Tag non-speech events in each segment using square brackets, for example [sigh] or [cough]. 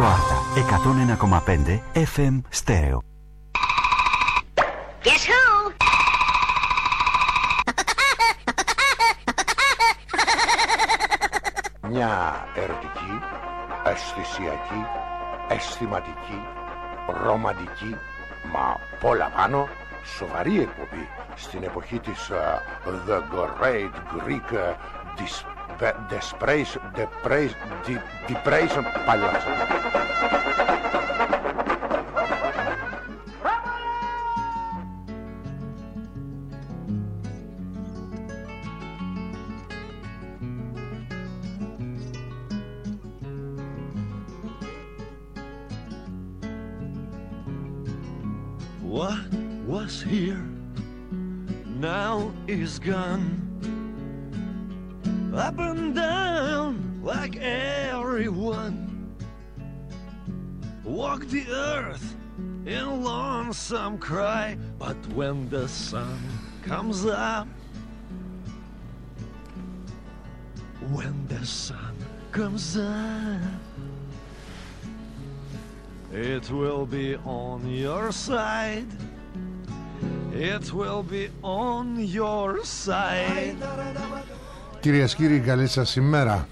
Ράδιο Άρτα 101,5 FM Στέρεο. Guess who? Μια ερωτική, αισθησιακή, αισθηματική, ρομαντική, μα πολλά πάνω, σοβαρή εκπομπή στην εποχή της uh, The Great Greek uh, desprezo, desprezo, de, de preso palhaço. lonesome cry, but when the sun comes up, when the sun comes up, it will be on your side. It will be on your side. Κυρίες κύριοι καλή σας ημέρα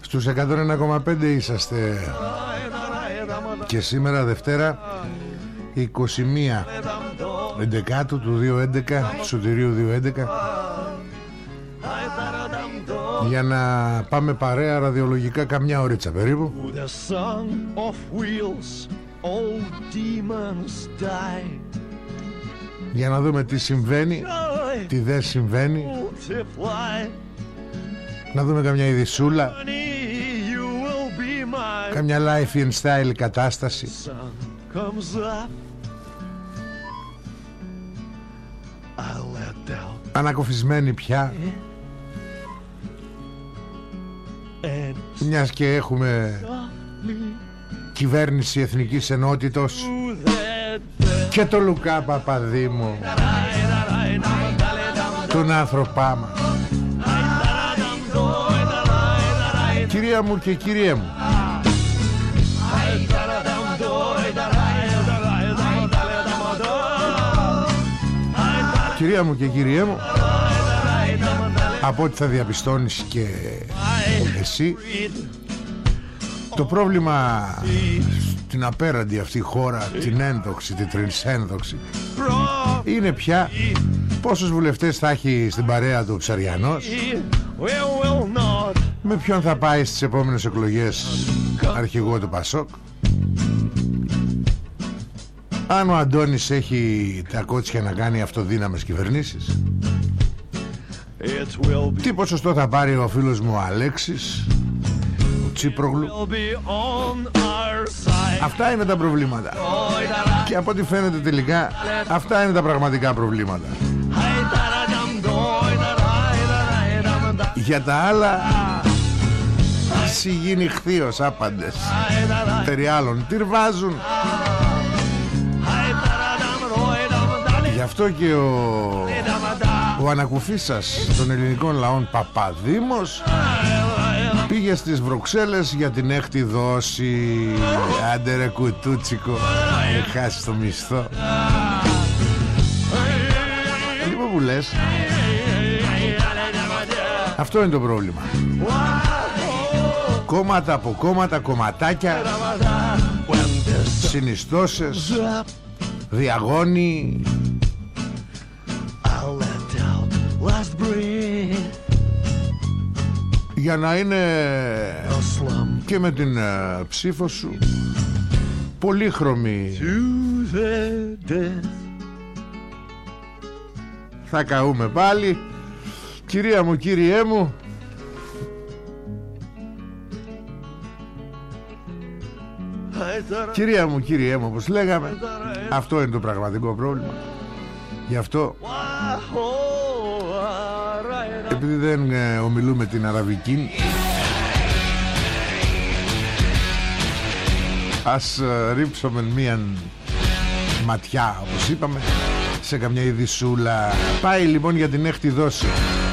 Στους 101,5 είσαστε Και σήμερα Δευτέρα 21 11 του 2011 του Σωτηρίου 2011 για να πάμε παρέα ραδιολογικά καμιά ωρίτσα περίπου The song of wheels, all demons die. για να δούμε τι συμβαίνει Joy τι δεν συμβαίνει multiply. να δούμε καμιά ειδισούλα καμιά life and style κατάσταση sun comes up. I let down ανακοφισμένη πια and μιας και έχουμε softly κυβέρνηση εθνικής ενότητος through that bed. και το Λουκά Παπαδήμου τον άνθρωπά μας Κυρία μου και κυρία μου Κυρία μου και κυρία μου Από ό,τι θα διαπιστώνεις και εσύ Το πρόβλημα στην απέραντη αυτή χώρα Την ένδοξη, την τρισένδοξη Είναι πια Πόσους βουλευτές θα έχει στην παρέα του Ψαριανός We will not Με ποιον θα πάει στις επόμενες εκλογές Αρχηγό του Πασόκ Αν ο Αντώνης έχει τα κότσια να κάνει αυτοδύναμες κυβερνήσεις It will be Τι ποσοστό θα πάρει ο φίλος μου ο Αλέξης Ο Τσίπρογλου; Will be on our side. Αυτά είναι τα προβλήματα. Και από ό,τι φαίνεται τελικά Αυτά είναι τα πραγματικά προβλήματα. Για τα άλλα Συγίνει χθείος άπαντες. Περί άλλων Γι' αυτό και ο Ο ανακουφής σας Των ελληνικών λαών Παπαδήμος Πήγε στις Βρουξέλλες για την έκτη δόση. Άντε ρε κουτούτσικο Έχει χάσεις το μισθό. Λοιπόν που λες Αυτό είναι το πρόβλημα. Κόμματα από κόμματα Κομματάκια Συνιστώσεις Διαγώνοι Για να είναι A slum. και με την ε, ψήφο σου Πολύχρωμη. To the death. Θα καούμε πάλι. Κυρία μου, κύριέ μου. Κυρία μου, κύριέ μου όπως λέγαμε Αυτό είναι το πραγματικό πρόβλημα. Γι' αυτό Επειδή δεν ε, ομιλούμε την αραβική Ας ε, ρίψουμε μία ματιά όπως είπαμε σε καμιά ειδισούλα Πάει λοιπόν για την έκτη δόση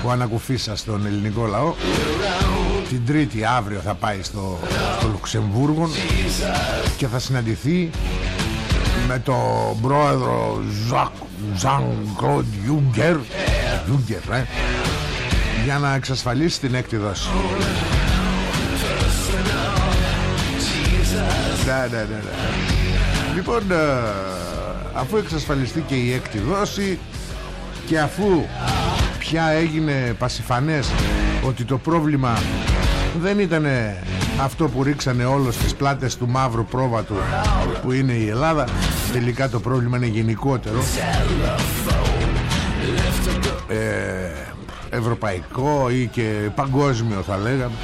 ο ανακουφίσας στον ελληνικό λαό. Την Τρίτη αύριο θα πάει στο, στο Λουξεμβούργο και θα συναντηθεί με τον πρόεδρο Ζακ Ζαν Κλοντ Ιούγκερ ε, για να εξασφαλίσει την έκτη δόση. Ναι, ναι, ναι, ναι. Λοιπόν, ε, αφού εξασφαλιστεί και η έκτη δόση και αφού πια έγινε πασιφανές ότι το πρόβλημα δεν ήταν αυτό που ρίξανε όλο στις πλάτες του μαύρου πρόβατου που είναι η Ελλάδα τελικά το πρόβλημα είναι γενικότερο ε, ευρωπαϊκό ή και παγκόσμιο θα λέγαμε.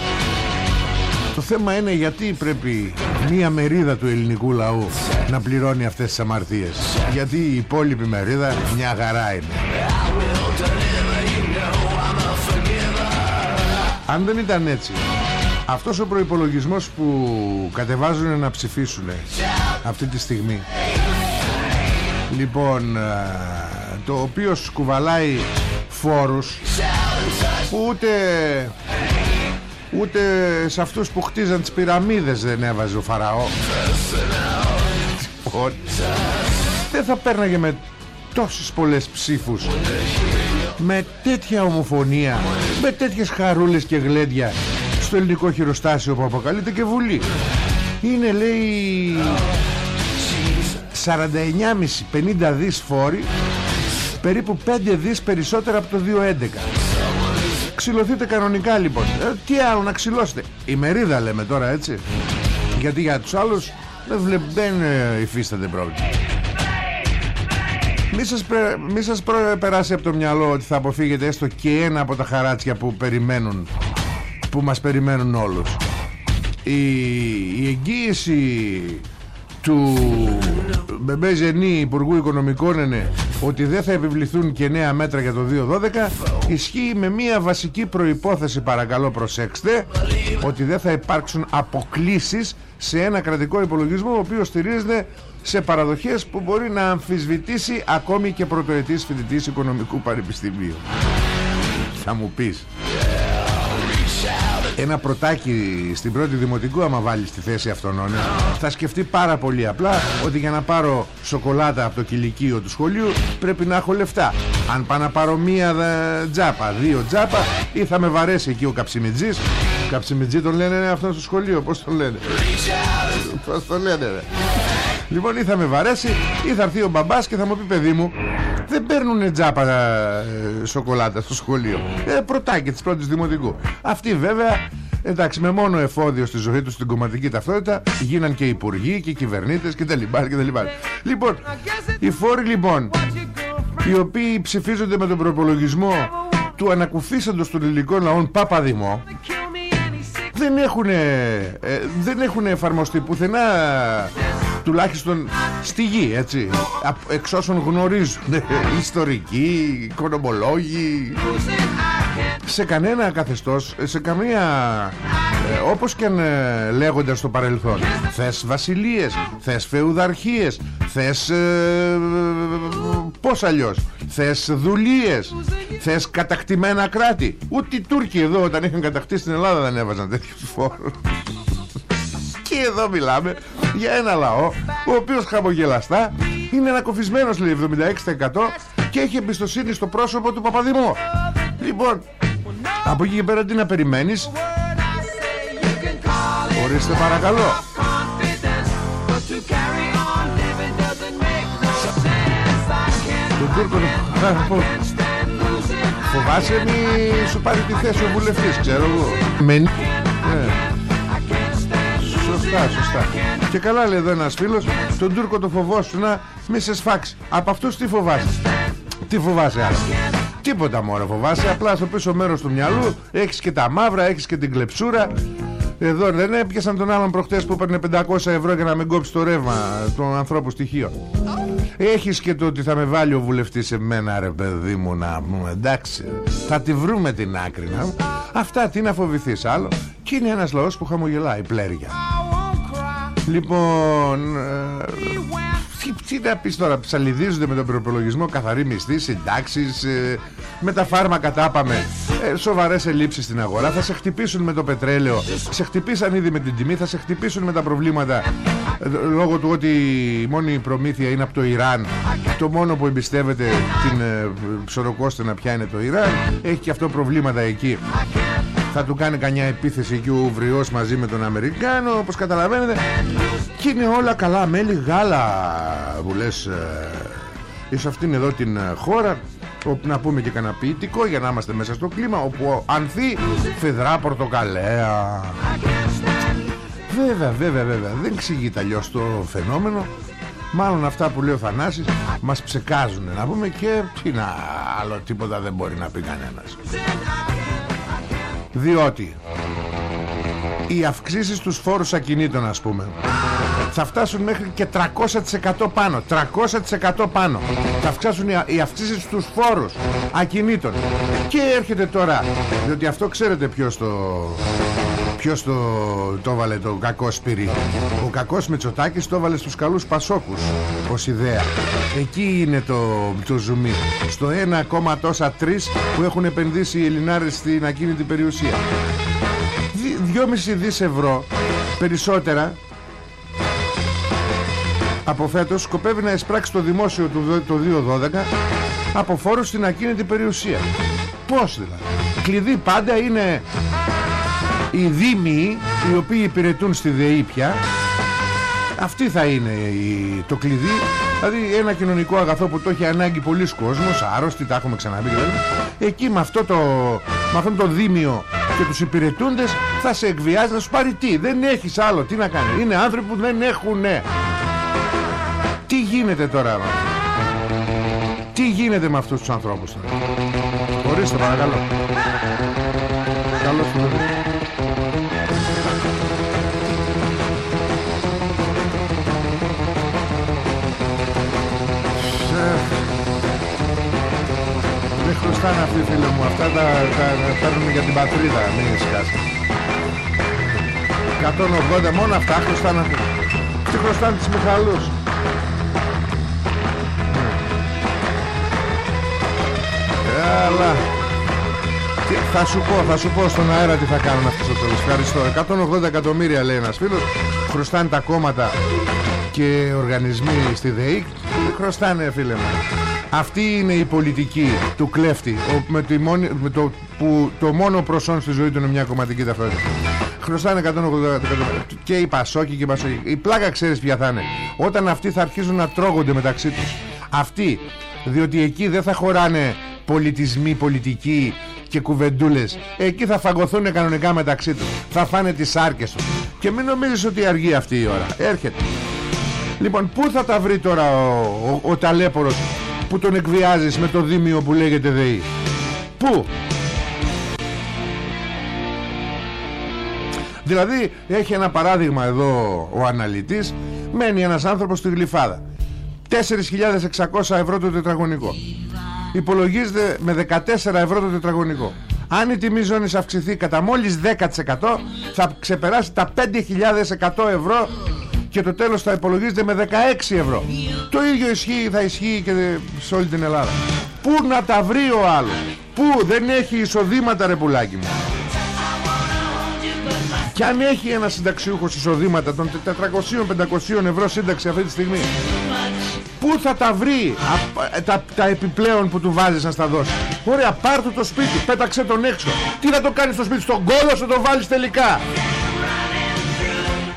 Το θέμα είναι γιατί πρέπει μία μερίδα του ελληνικού λαού να πληρώνει αυτές τις αμαρτίες. Γιατί η υπόλοιπη μερίδα μια γαρά είναι. Αν δεν ήταν έτσι αυτός ο προϋπολογισμός που κατεβάζουν να ψηφίσουν αυτή τη στιγμή λοιπόν το οποίο σκουβαλάει φόρους που ούτε ούτε σε αυτούς που χτίζαν τις πυραμίδες δεν έβαζε ο Φαραώ. Λοιπόν, δεν θα πέρναγε με τόσες πολλές ψήφους με τέτοια ομοφωνία με τέτοιες χαρούλες και γλέντια στο ελληνικό χειροστάσιο που αποκαλείται και βουλή. Είναι λέει 49,5-50 δις φόροι περίπου 5 δις περισσότερα από το 2011 Ξυλωθείτε κανονικά λοιπόν. Ε, Τι άλλο να ξυλώσετε. Η μερίδα λέμε τώρα έτσι. Γιατί για τους άλλους δεν, βλέ, δεν ε, υφίσταται πρόβλημα. Μη σας, μη σας περάσει από το μυαλό ότι θα αποφύγετε έστω και ένα από τα χαράτσια που περιμένουν που μας περιμένουν όλους. Η, η εγγύηση του Μπεμπέ Ζενή Υπουργού Οικονομικών είναι ότι δεν θα επιβληθούν και νέα μέτρα για το 2012 ισχύει με μία βασική προϋπόθεση παρακαλώ προσέξτε ότι δεν θα υπάρξουν αποκλήσεις σε ένα κρατικό υπολογισμό ο οποίος στηρίζεται σε παραδοχές που μπορεί να αμφισβητήσει ακόμη και πρωτοετής φοιτητής οικονομικού πανεπιστημίου. Θα μου πεις ένα πρωτάκι στην πρώτη δημοτικού άμα βάλεις στη θέση αυτόν ναι, θα σκεφτεί πάρα πολύ απλά ότι για να πάρω σοκολάτα από το κηλικείο του σχολείου πρέπει να έχω λεφτά. Αν πάω να πάρω μία τζάπα δύο τζάπα ή θα με βαρέσει εκεί ο καψιμιτζής. Καψιμιτζή τον λένε ναι, αυτό στο σχολείο πως τον λένε. Πως τον λένε ρε. Λοιπόν ή θα με βαρέσει ή θα έρθει ο μπαμπάς και θα μου πει παιδί μου δεν παίρνουν τζάπα ε, σοκολάτα στο σχολείο ε, Πρωτάκι της πρώτης δημοτικού. Αυτοί βέβαια Εντάξει με μόνο εφόδιο στη ζωή τους στην κομματική ταυτότητα Γίναν και υπουργοί και κυβερνήτες και τα λοιπά και τα λοιπά. Λοιπόν Οι φόροι λοιπόν Οι οποίοι ψηφίζονται με τον προπολογισμό Του ανακουφίσαντος των ελληνικών λαών Παπαδημό δεν έχουν, ε, δεν έχουν εφαρμοστεί πουθενά τουλάχιστον στη γη έτσι. Εξ όσων γνωρίζουν [laughs] ιστορικοί, οικονομολόγοι σε κανένα καθεστώς σε καμία ε, όπως και αν ε, λέγονται στο παρελθόν θες βασιλείες θες φεουδαρχίες θες ε, πως αλλιώς θες δουλείες θες κατακτημένα κράτη. Ούτε οι Τούρκοι εδώ όταν είχαν κατακτήσει την Ελλάδα δεν έβαζαν τέτοιους φόρους και εδώ μιλάμε για ένα λαό ο οποίος χαμογελαστά είναι ανακοφισμένος λέει 76% και έχει εμπιστοσύνη στο πρόσωπο του Παπαδημού λοιπόν από εκεί και πέρα τι να περιμένεις; Ορίστε παρακαλώ. Τον Τούρκο Φοβάσαι μη σου πάρει τη θέση ο βουλευτής Ξέρω εγώ. Με... Ναι. Σωστά σωστά. Και καλά λέει εδώ ένας φίλος Τον Τούρκο το φοβόσου να μη σε σφάξει Από αυτούς τι φοβάσαι; Τι φοβάσαι άλλο Τίποτα μωρέ φοβάσαι. Απλά στο πίσω μέρος του μυαλού Έχεις και τα μαύρα Έχεις και την κλεψούρα. Εδώ δεν έπιασαν τον άλλον προχτές που έπαιρνε 500 ευρώ για να μην κόψει το ρεύμα των ανθρώπου στοιχείο. Έχεις και το ότι θα με βάλει ο βουλευτής σε μένα ρε παιδί μου να πούμε εντάξει θα τη βρούμε την άκρη να. Αυτά τι να φοβηθείς άλλο. Και είναι ένας λαός που χαμογελάει πλέρια. Λοιπόν ε, τι, τι να πεις τώρα ψαλιδίζονται με τον προπολογισμό καθαρή μισθή συντάξεις ε, με τα φάρμακα τα πάμε ε, σοβαρές ελλείψεις στην αγορά. Θα σε χτυπήσουν με το πετρέλαιο σε χτυπήσαν ήδη με την τιμή θα σε χτυπήσουν με τα προβλήματα ε, λόγω του ότι η μόνη προμήθεια είναι από το Ιράν. Το μόνο που εμπιστεύεται την ε, ψωροκόστε να πιάνει το Ιράν. Έχει και αυτό προβλήματα εκεί θα του κάνει κανιά επίθεση εκεί ο Ουβριός μαζί με τον Αμερικάνο όπως καταλαβαίνετε. Και είναι όλα καλά μέλι γάλα που λες ε, σε αυτήν εδώ την ε, χώρα να πούμε και κανένα ποιητικό για να είμαστε μέσα στο κλίμα όπου ανθεί φεδρά πορτοκαλέα βέβαια βέβαια βέβαια δεν εξηγείται αλλιώς το φαινόμενο. Μάλλον αυτά που λέει ο Θανάσης μας ψεκάζουν να πούμε και τι να άλλο τίποτα δεν μπορεί να πει κανένας διότι οι αυξήσεις στους φόρους ακινήτων ας πούμε θα φτάσουν μέχρι και 300% πάνω 300% πάνω. Θα αυξάσουν οι αυξήσεις στους φόρους ακινήτων. Και έρχεται τώρα διότι αυτό ξέρετε ποιος το Ποιος το, το βάλε το κακό σπυρί Ο κακός Μητσοτάκης το βάλε στους καλούς Πασόκους Ως ιδέα Εκεί είναι το, το ζουμί Στο 1,3 που έχουν επενδύσει οι Ελληνάρες στην ακίνητη περιουσία 2,5 δις ευρώ Περισσότερα από φέτος σκοπεύει να εισπράξει το δημόσιο του το 2012 από φόρους στην ακίνητη περιουσία. Πώς δηλαδή; Κλειδί πάντα είναι οι δήμοι οι οποίοι υπηρετούν στη ΔΕΗ πια αυτή θα είναι η, το κλειδί. Δηλαδή ένα κοινωνικό αγαθό που το έχει ανάγκη πολλοί κόσμος άρρωστοι τα έχουμε ξαναπεί δηλαδή. εκεί με αυτό το με αυτό το δήμιο και τους υπηρετούντες θα σε εκβιάζει να σου πάρει τι δεν έχεις άλλο τι να κάνεις. Είναι άνθρωποι που δεν έχουν τι γίνεται τώρα τι γίνεται με αυτούς τους ανθρώπους Ορίστε παρακαλώ. Καλώς Δεν χρωστάνε αυτοί φίλε μου Αυτά τα, τα, παίρνουν για την πατρίδα Μην σκάσει 180 μόνο αυτά χρωστάνε αυτοί Τι χρωστάνε τις Μιχαλούς Αλλά θα σου πω, θα σου πω στον αέρα τι θα κάνουν αυτοί στο τέλος. Ευχαριστώ. 180 εκατομμύρια λέει ένας φίλος. Χρωστάνε τα κόμματα και οργανισμοί στη ΔΕΗ Χρωστάνε φίλε μου αυτή είναι η πολιτική του κλέφτη με, τη μόνη, με το, που το μόνο προσόν στη ζωή του είναι μια κομματική ταυτότητα. Χρωστάνε 180 και οι Πασόκοι και οι Πασόκοι. Η πλάκα ξέρεις ποια θα είναι. Όταν αυτοί θα αρχίζουν να τρώγονται μεταξύ τους. Αυτοί, διότι εκεί δεν θα χωράνε πολιτισμοί, πολιτικοί και κουβεντούλες. Εκεί θα φαγωθούν κανονικά μεταξύ τους. Θα φάνε τις άρκες τους. Και μην νομίζεις ότι αργεί αυτή η ώρα. Έρχεται. Λοιπόν, πού θα τα βρει τώρα ο, ο, ο ταλέπορος; Που τον εκβιάζεις με το δίμιο που λέγεται ΔΕΗ. Πού; Δηλαδή έχει ένα παράδειγμα εδώ ο αναλυτής Μένει ένας άνθρωπος στη Γλυφάδα. 4.600 ευρώ το τετραγωνικό. Υπολογίζεται με 14 ευρώ το τετραγωνικό. Αν η τιμή ζώνης αυξηθεί κατά μόλις 10% Θα ξεπεράσει τα 5.100 ευρώ και το τέλος θα υπολογίζεται με 16 ευρώ. Το ίδιο ισχύει, θα ισχύει και σε όλη την Ελλάδα. Πού να τα βρει ο άλλος; Πού; Δεν έχει εισοδήματα ρε πουλάκι μου. Και αν έχει ένα συνταξιούχος εισοδήματα των 400-500 ευρώ σύνταξη αυτή τη στιγμή Πού θα τα βρει τα, τα επιπλέον που του βάζεις να στα δώσει; Ωραία πάρ' του το σπίτι Πέταξε τον έξω. Τι θα το κάνεις στο σπίτι Στον κόλο σου το βάλεις τελικά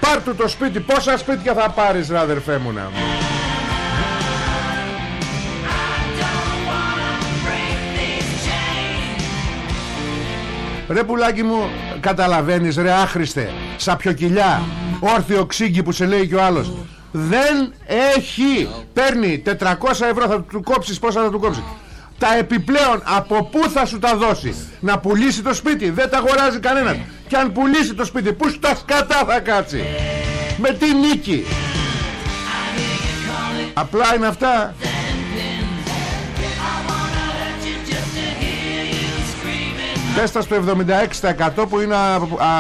Πάρ' του το σπίτι. Πόσα σπίτια θα πάρεις ρε αδερφέ μου να Ρε πουλάκι μου Καταλαβαίνεις ρε άχρηστε. Σαπιοκυλιά Όρθιο ξύγκι που σε λέει και ο άλλος. Δεν έχει. Παίρνει 400 ευρώ Θα του κόψεις πόσα θα του κόψεις τα επιπλέον από πού θα σου τα δώσει; Να πουλήσει το σπίτι Δεν τα αγοράζει κανένας. Και αν πουλήσει το σπίτι Πού στα σκατά θα κάτσει; Με τι νίκη; Απλά είναι αυτά. Πέστα στο 76% που είναι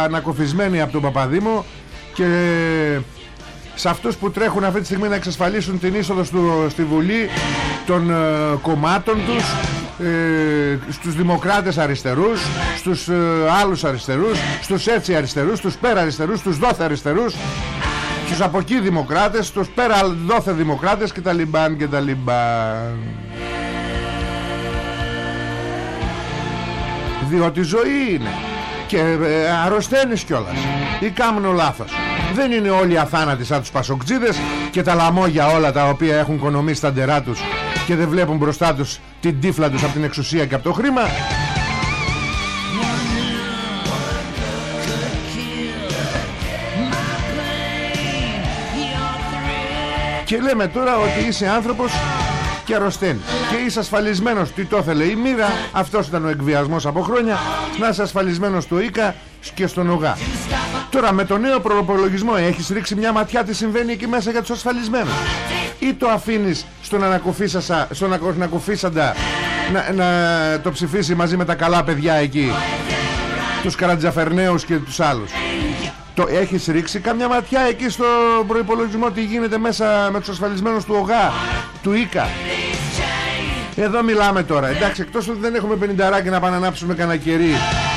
ανακοφισμένοι από τον Παπαδήμο Και σε αυτούς που τρέχουν αυτή τη στιγμή να εξασφαλίσουν την είσοδο στη Βουλή των ε, κομμάτων τους ε, στους δημοκράτες αριστερούς στους ε, άλλους αριστερούς στους έτσι αριστερούς, στους πέρα αριστερούς στους δόθε αριστερούς στους από εκεί δημοκράτες στους πέρα δόθε δημοκράτες και τα λιμπάν και τα λιμπάν. Διότι ζωή είναι και ε, αρρωσταίνεις κιόλας. Ή κάνουν λάθος. Δεν είναι όλοι αθάνατοι σαν τους πασοκτζίδες και τα λαμόγια όλα τα οποία έχουν κονομήσει τα ντερά τους και δεν βλέπουν μπροστά τους την τύφλα τους από την εξουσία και από το χρήμα. Και λέμε τώρα ότι είσαι άνθρωπος και αρρωσταίνει και είσαι ασφαλισμένος τι το ήθελε η μοίρα αυτός ήταν ο εκβιασμός από χρόνια. Να είσαι ασφαλισμένος στο ΙΚΑ και στον ΟΓΑ τώρα με το νέο προπολογισμό έχεις ρίξει μια ματιά τι συμβαίνει εκεί μέσα για τους ασφαλισμένους. Ή το αφήνεις στον ανακοφίσασα στον ανακοφίσαντα να, να το ψηφίσει μαζί με τα καλά παιδιά εκεί τους καρατζαφερναίους και τους άλλους. Το έχεις ρίξει καμιά ματιά εκεί στο προϋπολογισμό τι γίνεται μέσα με τους ασφαλισμένους του ΟΓΑ του ΙΚΑ εδώ μιλάμε τώρα. Εντάξει εκτός ότι δεν έχουμε πενινταράκι να πάνε να ανάψουμε κανένα κερί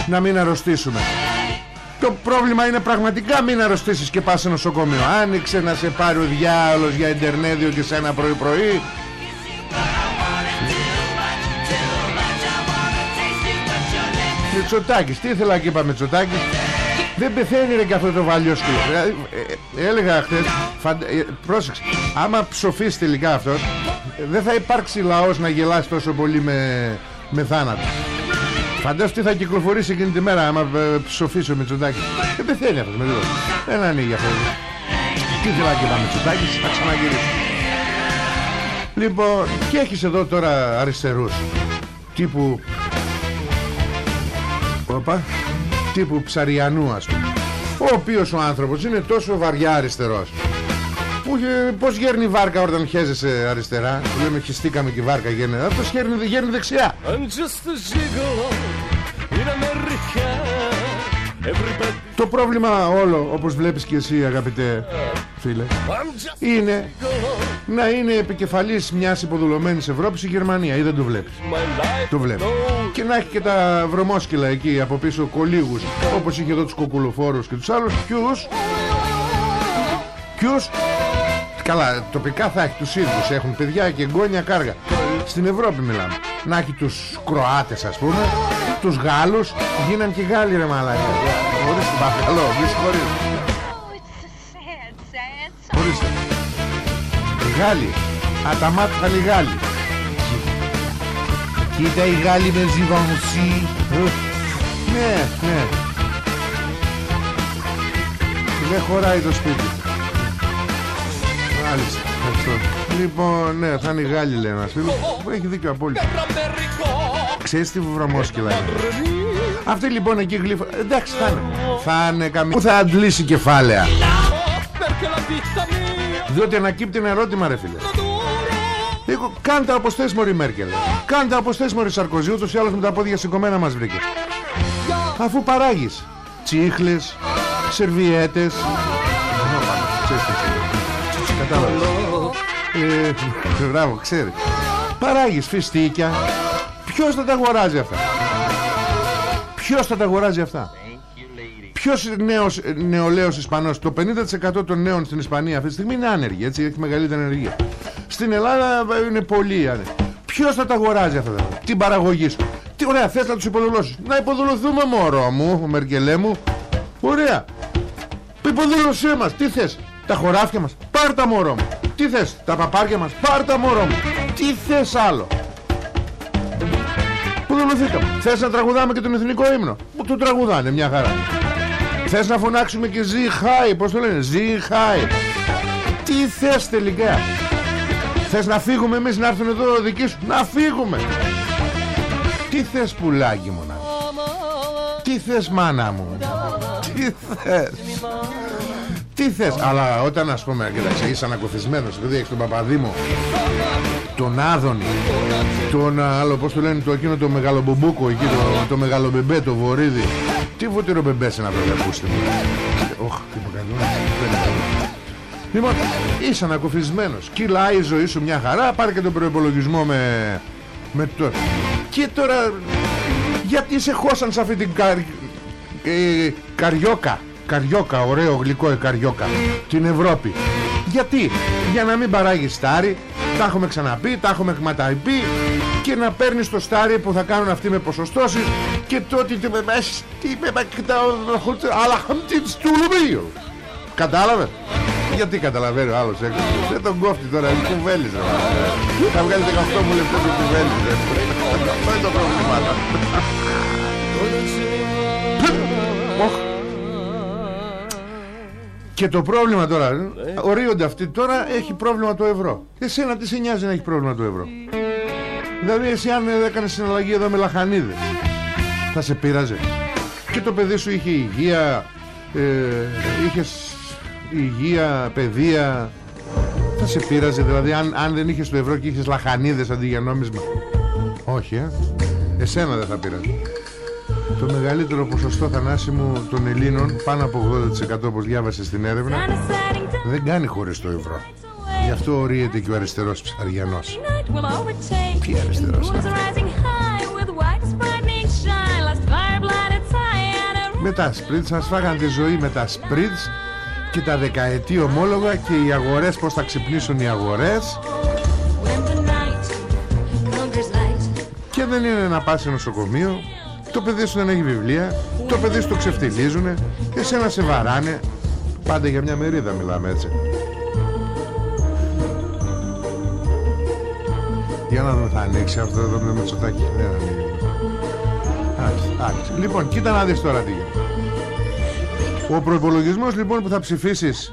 να μην αρρωστήσουμε. Το πρόβλημα είναι πραγματικά μην αρρωστήσεις και πας σε νοσοκομείο. Άνοιξε να σε πάρει ο διάολος για Ιντερνέδιο και σε ένα πρωί πρωί Μητσοτάκης, τι ήθελα και είπα Μητσοτάκης δεν πεθαίνει ρε και αυτό το βαλιόσκυλο δηλαδή, ε, ε, Έλεγα χθες φαντα... ε, Πρόσεξε Άμα ψοφείς τελικά αυτός Δεν θα υπάρξει λαός να γελάσει τόσο πολύ με, με θάνατο. Φαντάσου τι θα κυκλοφορήσει εκείνη τη μέρα Άμα ε, ψοφήσει ο Μητσοτάκης. Δεν πεθαίνει αυτός με τίποτα. Δεν ανοίγει αυτό. Τι θέλει και είπα Μητσοτάκης Θα ξαναγυρίσει. Λοιπόν και έχεις εδώ τώρα αριστερούς Τύπου Οπα τύπου Ψαριανού ας πούμε ο οποίος ο άνθρωπος είναι τόσο βαριά αριστερός. Που, πως γέρνει η βάρκα όταν χέζεσαι αριστερά; Που λέμε χεστήκαμε και η βάρκα γέρνει αυτός γέρνει, γέρνει δεξιά. Το πρόβλημα όλο όπως βλέπεις και εσύ αγαπητέ φίλε είναι να είναι επικεφαλής μιας υποδουλωμένης Ευρώπης η Γερμανία ή δεν το βλέπεις; Το βλέπεις και να έχει και τα βρωμόσκυλα εκεί από πίσω κολίγους όπως είχε εδώ τους κοκκουλοφόρους και τους άλλους. Ποιους ποιους καλά τοπικά θα έχει τους ίδιους έχουν παιδιά και εγγόνια κάργα. Στην Ευρώπη μιλάμε. Να έχει τους Κροάτες ας πούμε τους Γάλλους. Γίναν και Γάλλοι ρε μαλάκα. Ορίστε παρακαλώ μη συγχωρείτε ορίστε. Οι Γάλλοι. Αταμάτχαν οι Γάλλοι κοίτα οι Γάλλοι με ζιβανουσί ναι ναι. Δεν χωράει το σπίτι. Μάλιστα. Λοιπόν ναι θα είναι οι Γάλλοι λέει ένας φίλος. Έχει δίκιο απόλυτα. Ξέρεις τι βρωμόσκυλα είναι; Αυτή λοιπόν εκεί γλύφω Εντάξει θα είναι. Θα είναι καμία Πού θα αντλήσει κεφάλαια. Διότι ανακύπτει ένα ερώτημα ρε φίλε Έχω, Κάντε όπως θες μωρή Μέρκελ. Κάντε όπως θες μωρή Σαρκοζή Ούτως ή άλλως με τα πόδια σηκωμένα μας βρήκες. Αφού παράγεις Τσίχλες Σερβιέτες. Κατάλαβες. Ε, Μπράβο ξέρεις. Παράγεις φιστίκια. Ποιος θα τα αγοράζει αυτά; Ποιος θα τα αγοράζει αυτά; Ποιος νέος, νεολαίος Ισπανός Το 50% των νέων στην Ισπανία αυτή τη στιγμή είναι άνεργοι Έτσι έχει μεγαλύτερη ενεργία Στην Ελλάδα είναι πολύ άνεργοι. Ποιος θα τα αγοράζει αυτά Την παραγωγή σου. Τι ωραία θες να τους υποδουλώσεις. Να υποδουλωθούμε μωρό μου Μερκελέ μου. Ωραία. Υποδουλωσέ μας. Τι θες; Τα χωράφια μας. Πάρ τα μωρό μου. Τι θες; Τα παπάρια μας. Πάρ τα μωρό μου. Τι θες άλλο; Πού δουλωθήκαμε Θες να τραγουδάμε και τον εθνικό ύμνο; Που το τραγουδάνε μια χαρά Θες να φωνάξουμε και ζει χάι Πώς το λένε ζει χάι. Τι θες τελικά; Θες να φύγουμε εμείς να έρθουν εδώ δικοί σου; Να φύγουμε. Τι θες πουλάκι μου να Τι θες μάνα μου; Τι θες; Τι θες; Αλλά όταν ας πούμε Κοίταξε είσαι ανακοφισμένος Επειδή έχεις τον Παπαδήμο Τον Άδωνη Τον άλλο πως το λένε το εκείνο το μεγαλομπομπούκο Εκεί το, το μεγαλομπεμπέ το βορίδι Τι βούτυρο μπεμπέ σε να βέβαια ακούστε Ωχ τι μου κάνει Λοιπόν είσαι ανακοφισμένος Κυλάει η ζωή σου μια χαρά. Πάρε και τον προϋπολογισμό με, με το Και τώρα γιατί σε χώσαν σε αυτή την καρ... ε, καριόκα; Καριόκα, ωραίο γλυκό η καριόκα. Την Ευρώπη. Γιατί, για να μην παράγει στάρι. Τα έχουμε ξαναπεί, τα έχουμε πει Και να παίρνεις το στάρι που θα κάνουν αυτοί με ποσοστώσεις Και τότε τι με Τι με Αλλά Κατάλαβε; Γιατί καταλαβαίνει ο άλλος έξω Δεν τον κόφτει τώρα, είναι κουβέλης Θα βγάλει 18 μου λεπτά του κουβέλης Αυτό είναι το πρόβλημα. Και το πρόβλημα τώρα, ορίονται αυτοί. Τώρα, έχει πρόβλημα το ευρώ. Εσένα τι σε νοιάζει να έχει πρόβλημα το ευρώ; Δηλαδή εσύ αν έκανε συναλλαγή εδώ με λαχανίδες, θα σε πείραζε. Και το παιδί σου είχε υγεία, ε, είχες υγεία, παιδεία, θα σε πείραζε. Δηλαδή αν, αν δεν είχες το ευρώ και είχες λαχανίδες αντί για νόμισμα. Όχι, ε. Εσένα δεν θα πείραζε. Το μεγαλύτερο ποσοστό θανάσιμου των Ελλήνων, πάνω από 80% όπως διάβασες στην έρευνα, δεν κάνει χωρίς το ευρώ. Γι' αυτό ορίεται και ο αριστερός ψαριανός. Τι αριστερός Με τα σπρίτς σας φάγαν τη ζωή με τα σπρίτς και τα δεκαετή ομόλογα και οι αγορές πως θα ξυπνήσουν οι αγορές. Και δεν είναι να πας σε νοσοκομείο το παιδί σου δεν έχει βιβλία Το παιδί σου το ξεφτιλίζουνε Εσένα σε βαράνε. Πάντα για μια μερίδα μιλάμε έτσι. Για να δούμε θα ανοίξει αυτό εδώ με τσοτάκι Δεν ανοίγει Λοιπόν κοίτα να δεις τώρα τι Ο προϋπολογισμός λοιπόν που θα ψηφίσεις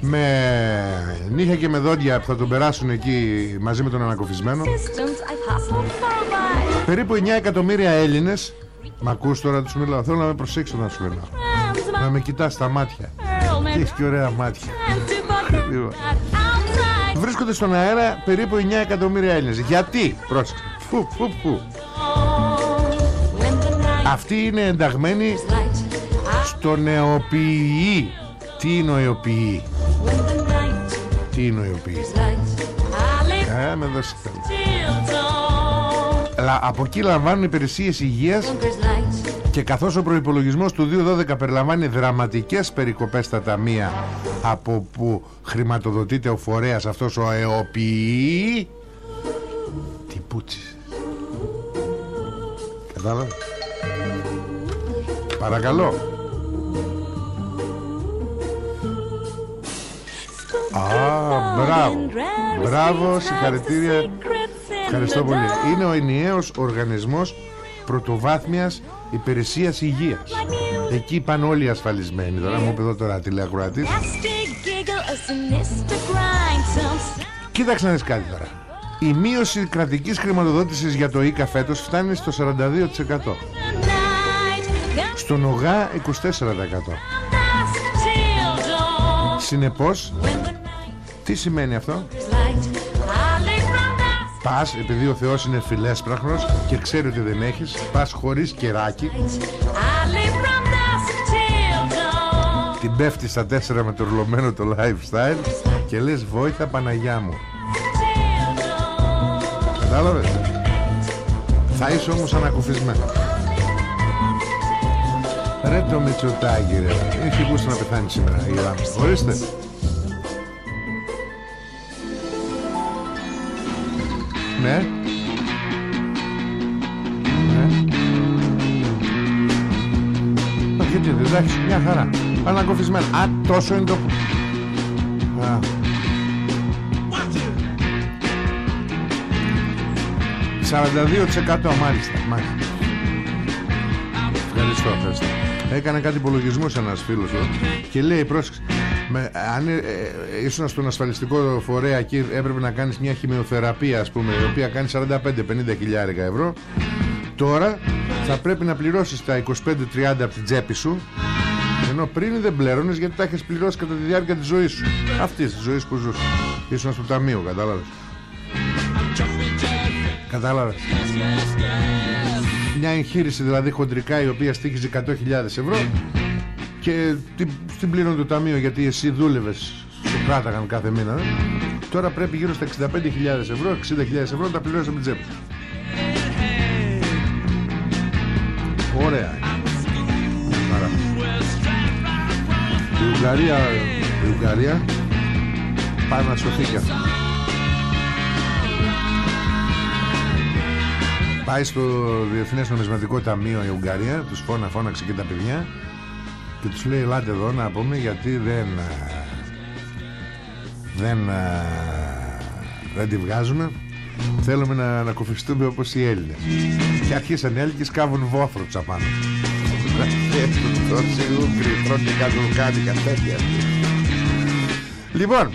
με νύχια και με δόντια που θα τον περάσουν εκεί μαζί με τον ανακοφισμένο. Περίπου 9 εκατομμύρια Έλληνες. Μ' ακούς τώρα τους μιλάω. Θέλω να με προσέξω να σου μιλάω. Να με κοιτάς στα μάτια. Και έχεις και ωραία μάτια. Βρίσκονται στον αέρα περίπου 9 εκατομμύρια Έλληνες. Γιατί; Πρόσεξε. Φου, φου, φου. Αυτοί είναι ενταγμένοι στο νεοποιή Τι είναι ο Τι είναι ο Ε, με δώσει αλλά από εκεί λαμβάνουν υπηρεσίες υγείας και καθώς ο προϋπολογισμός του 2012 περιλαμβάνει δραματικές περικοπές στα ταμεία από που χρηματοδοτείται ο φορέας αυτός ο ΕΟΠΗ τι πούτσις κατάλαβες; Παρακαλώ Α, μπράβο Μπράβο, συγχαρητήρια Ευχαριστώ πολύ. Είναι ο ενιαίος οργανισμός πρωτοβάθμιας υπηρεσίας υγείας. Εκεί πάνε όλοι ασφαλισμένοι. Τώρα μου πει εδώ τώρα τηλεακροατής. Κοίταξε να δεις κάτι τώρα. Η μείωση κρατικής χρηματοδότησης για το ΙΚΑ φέτος φτάνει στο 42%. Στον ΟΓΑ 24%. Συνεπώς, τι σημαίνει αυτό; Πας επειδή ο Θεός είναι φιλέσπραχνος Και ξέρει ότι δεν έχεις Πας χωρίς κεράκι. Την πέφτεις στα τέσσερα με το ρουλωμένο το lifestyle Και λες βόηθα Παναγιά μου Κατάλαβες; Θα είσαι όμως ανακουφισμένος. Ρε το Μητσοτάκη ρε. Έχει γούστο να πεθάνει σήμερα η Ορίστε Ναι. Ναι. Γιατί δεν εντάξει, μια χαρά. Ανακοφισμένο. Α, τόσο είναι το... Α. «42% μάλιστα, μάλιστα. Ευχαριστώ, ευχαριστώ. Έκανε κάτι υπολογισμό ένας φίλος και λέει πρόσεξε με, αν ε, ε, ήσουν στον ασφαλιστικό φορέα και έπρεπε να κάνεις μια χημειοθεραπεία ας πούμε η οποία κάνει 45-50 χιλιάρικα ευρώ τώρα θα πρέπει να πληρώσεις τα 25-30 από την τσέπη σου ενώ πριν δεν πλέρωνες γιατί τα έχεις πληρώσει κατά τη διάρκεια της ζωής σου. Αυτής της ζωής που ζούσες. Ήσουν στο ταμείο κατάλαβες. Κατάλαβες. Μια εγχείρηση δηλαδή χοντρικά η οποία στήχιζε 100.000 ευρώ και την, την πλήρωνε το ταμείο γιατί εσύ δούλευες σου κράταγαν κάθε μήνα ε. τώρα πρέπει γύρω στα 65.000 ευρώ 60.000 ευρώ να τα πληρώσεις από την τσέπη Ωραία. Η Ουγγαρία Η Ουγγαρία Πάει να σωθεί και αυτό. Πάει στο Διεθνές Νομισματικό Ταμείο η Ουγγαρία Τους φώνα φώναξε και τα παιδιά Και τους λέει ελάτε εδώ να πούμε Γιατί δεν Δεν Δεν τη βγάζουμε. Θέλουμε να ανακοφιστούμε όπως οι Έλληνες Και αρχίσαν οι Έλληνες κάβουν βόθρο τσαπάνω Τόσοι Ούγγροι τρώνε κάτι τέτοια Λοιπόν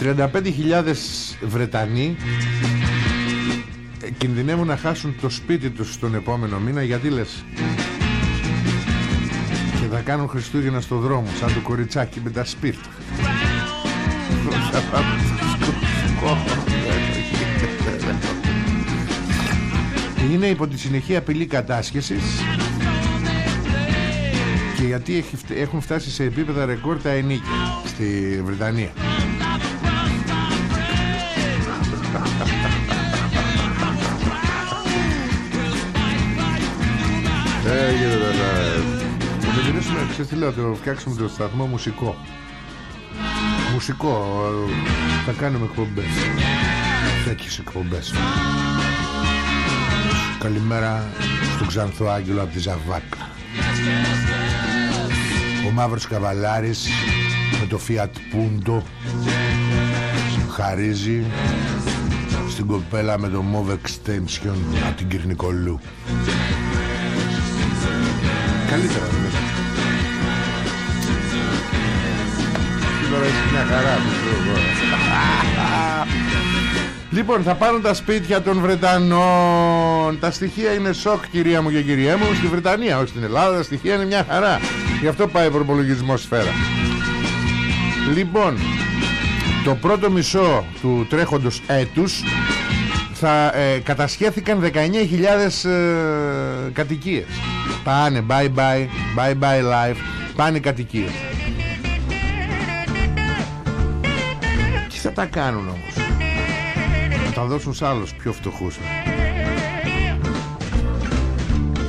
35.000 Βρετανοί κινδυνεύουν να χάσουν το σπίτι τους τον επόμενο μήνα. Γιατί λες; και θα κάνουν Χριστούγεννα στο δρόμο σαν το κοριτσάκι με τα σπίρτα είναι υπό τη συνεχή απειλή κατάσχεσης και γιατί έχουν φτάσει σε επίπεδα ρεκόρ τα ενίκια στη Βρετανία. Έγινε Θα γυρίσουμε, ξέρεις τι λέω, το φτιάξουμε το σταθμό μουσικό. Μουσικό, θα κάνουμε εκπομπές. Τέτοιες εκπομπές. Καλημέρα στον Ξανθό Άγγελο από τη Ζαβάκα. Ο Μαύρος Καβαλάρης με το Fiat Punto χαρίζει στην κοπέλα με το Move Extension από την Κυρνικολού. Καλύτερα δηλαδή. Τώρα έχει μια χαρά Λοιπόν θα πάρουν τα σπίτια των Βρετανών. Τα στοιχεία είναι σοκ κυρία μου και κυρία μου. Στη Βρετανία όχι στην Ελλάδα Τα στοιχεία είναι μια χαρά. Γι' αυτό πάει ο προπολογισμός σφαίρα. Λοιπόν Το πρώτο μισό του τρέχοντος έτους θα ε, κατασχέθηκαν 19.000 ε, κατοικίες. Πάνε bye bye Bye bye life Πάνε κατοικίες θα τα κάνουν όμως Θα τα δώσουν σε άλλους πιο φτωχούς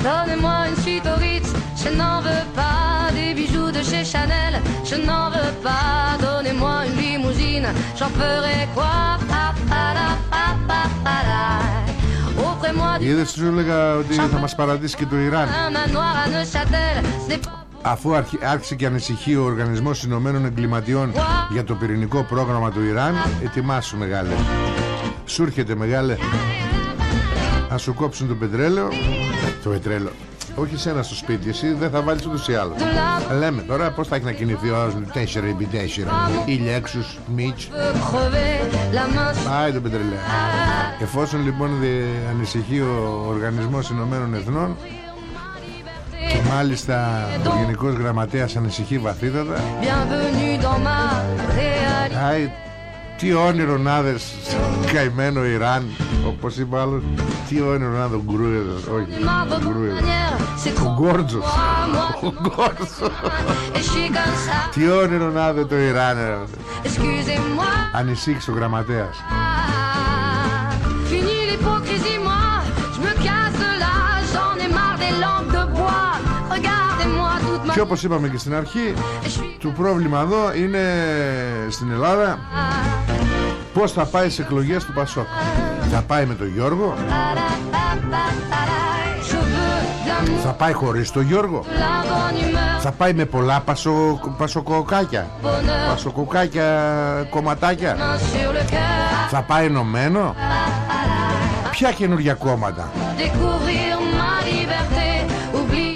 Donnez-moi une suite au Ritz, je n'en veux pas des bijoux de chez Chanel, je n'en veux pas. Donnez-moi une limousine, j'en ferai quoi? Pa, pa, da, pa, pa, pa, da. Είδες σου έλεγα ότι θα μας παρατήσει και το Ιράν Αφού άρχισε και ανησυχεί ο Οργανισμός Ηνωμένων Εγκληματιών για το πυρηνικό πρόγραμμα του Ιράν Ετοιμάσου μεγάλε. Σου έρχεται μεγάλε. Να σου κόψουν το πετρέλαιο. Το πετρέλαιο. Όχι σένα στο σπίτι, εσύ δεν θα βάλεις ούτως ή άλλως. Λέμε τώρα πως θα έχει να κινηθεί ο άλλος 4x4 Ηλιέξους, μίτς Πάει το πετρελαίο Εφόσον λοιπόν ανησυχεί ο Οργανισμός Ηνωμένων Εθνών και μάλιστα ο Γενικός Γραμματέας ανησυχεί βαθύτατα. Άι, τι όνειρο να δες καημένο Ιράν όπως είπε άλλος. Τι όνειρο να δω γκρούεδο όχι ο Γκόρτζος. ο Γκόρτζος. Τι όνειρο να δω το Ιράν ανησύχησε ο γραμματέας Και όπως είπαμε και στην αρχή Το πρόβλημα εδώ είναι Στην Ελλάδα Πώς θα πάει σε εκλογές του Πασόκ. Θα πάει με τον Γιώργο; Θα πάει χωρίς τον Γιώργο; Θα πάει με πολλά πασο, πασοκοκάκια; Πασοκοκάκια κομματάκια; Θα πάει ενωμένο; Ποια καινούργια κόμματα;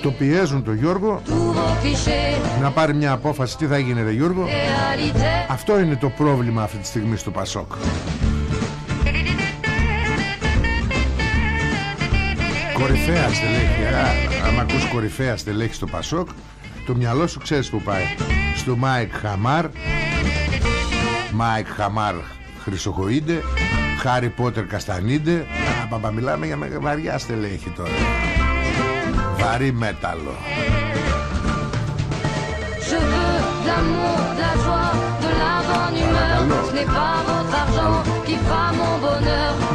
Το πιέζουν τον Γιώργο να πάρει μια απόφαση τι θα γίνει ρε Γιώργο. Αυτό είναι το πρόβλημα αυτή τη στιγμή στο Πασόκ. Κορυφαία στελέχη άμα ακούς κορυφαία στελέχη στο Πασόκ το μυαλό σου ξέρεις που πάει. Στο Μάικ Χαμάρ Μάικ Χαμάρ Χρυσοχοΐντε Χάρι Πότερ Καστανίντε Α, μιλάμε για βαριά στελέχη τώρα βαρύ μέταλλο.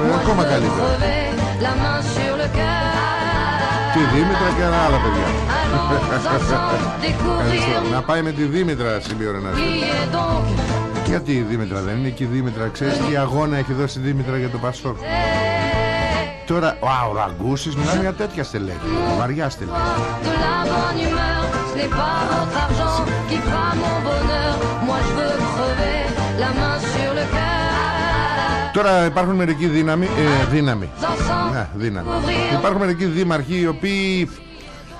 Με ακόμα καλύτερο. Τη Δήμητρα και άλλα άλλα παιδιά. [laughs] Να πάει με τη Δήμητρα συμπίωρε να Γιατί η Δήμητρα δεν είναι; Και η Δήμητρα Ξέρεις τι αγώνα έχει δώσει η Δήμητρα για το Πασόκ; Τώρα ο Ραγκούσης μιλάμε για τέτοια στελέχη Βαριά στελέχη Τώρα υπάρχουν μερικοί δύναμοι, ε, δύναμη. Ναι, δύναμη. Υπάρχουν μερικοί δήμαρχοι οι οποίοι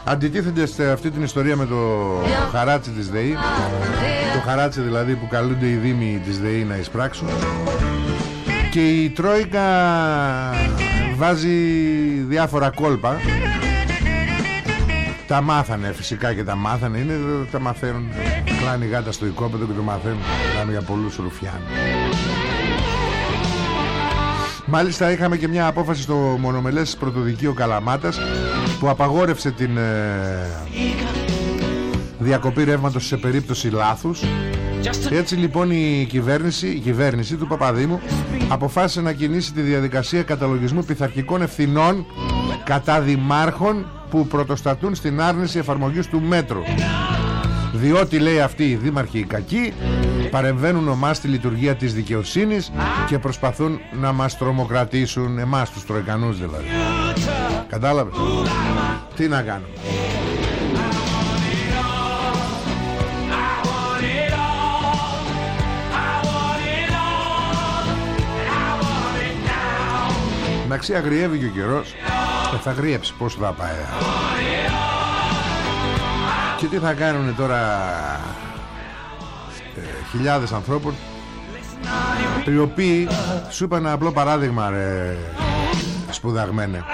αντιτίθενται σε αυτή την ιστορία με το χαράτσι της ΔΕΗ. Το χαράτσι δηλαδή που καλούνται οι δήμοι της ΔΕΗ να εισπράξουν. Και η Τρόικα βάζει διάφορα κόλπα. Τα μάθανε φυσικά και τα μάθανε. Είναι, τα μαθαίνουν. Κλάνει γάτα στο οικόπεδο και το μαθαίνουν. Μιλάμε για πολλούς ρουφιάνους. Μάλιστα είχαμε και μια απόφαση στο μονομελές πρωτοδικείο Καλαμάτας που απαγόρευσε την ε, διακοπή ρεύματος σε περίπτωση λάθους έτσι λοιπόν η κυβέρνηση, η κυβέρνηση του Παπαδήμου αποφάσισε να κινήσει τη διαδικασία καταλογισμού πειθαρχικών ευθυνών κατά δημάρχων που πρωτοστατούν στην άρνηση εφαρμογής του μέτρου. Διότι λέει αυτή οι δήμαρχοι οι κακοί παρεμβαίνουν ομάς στη λειτουργία της δικαιοσύνης και προσπαθούν να μας τρομοκρατήσουν. Εμάς τους τροικανούς δηλαδή. Κατάλαβες; Τι να κάνουμε; Εντάξει αγριεύει και ο καιρός ε, Θα αγριέψει πως θα πάει. Και τι θα κάνουν τώρα χιλιάδες ανθρώπων οι οποίοι σου είπα ένα απλό παράδειγμα ρε σπουδαγμένε.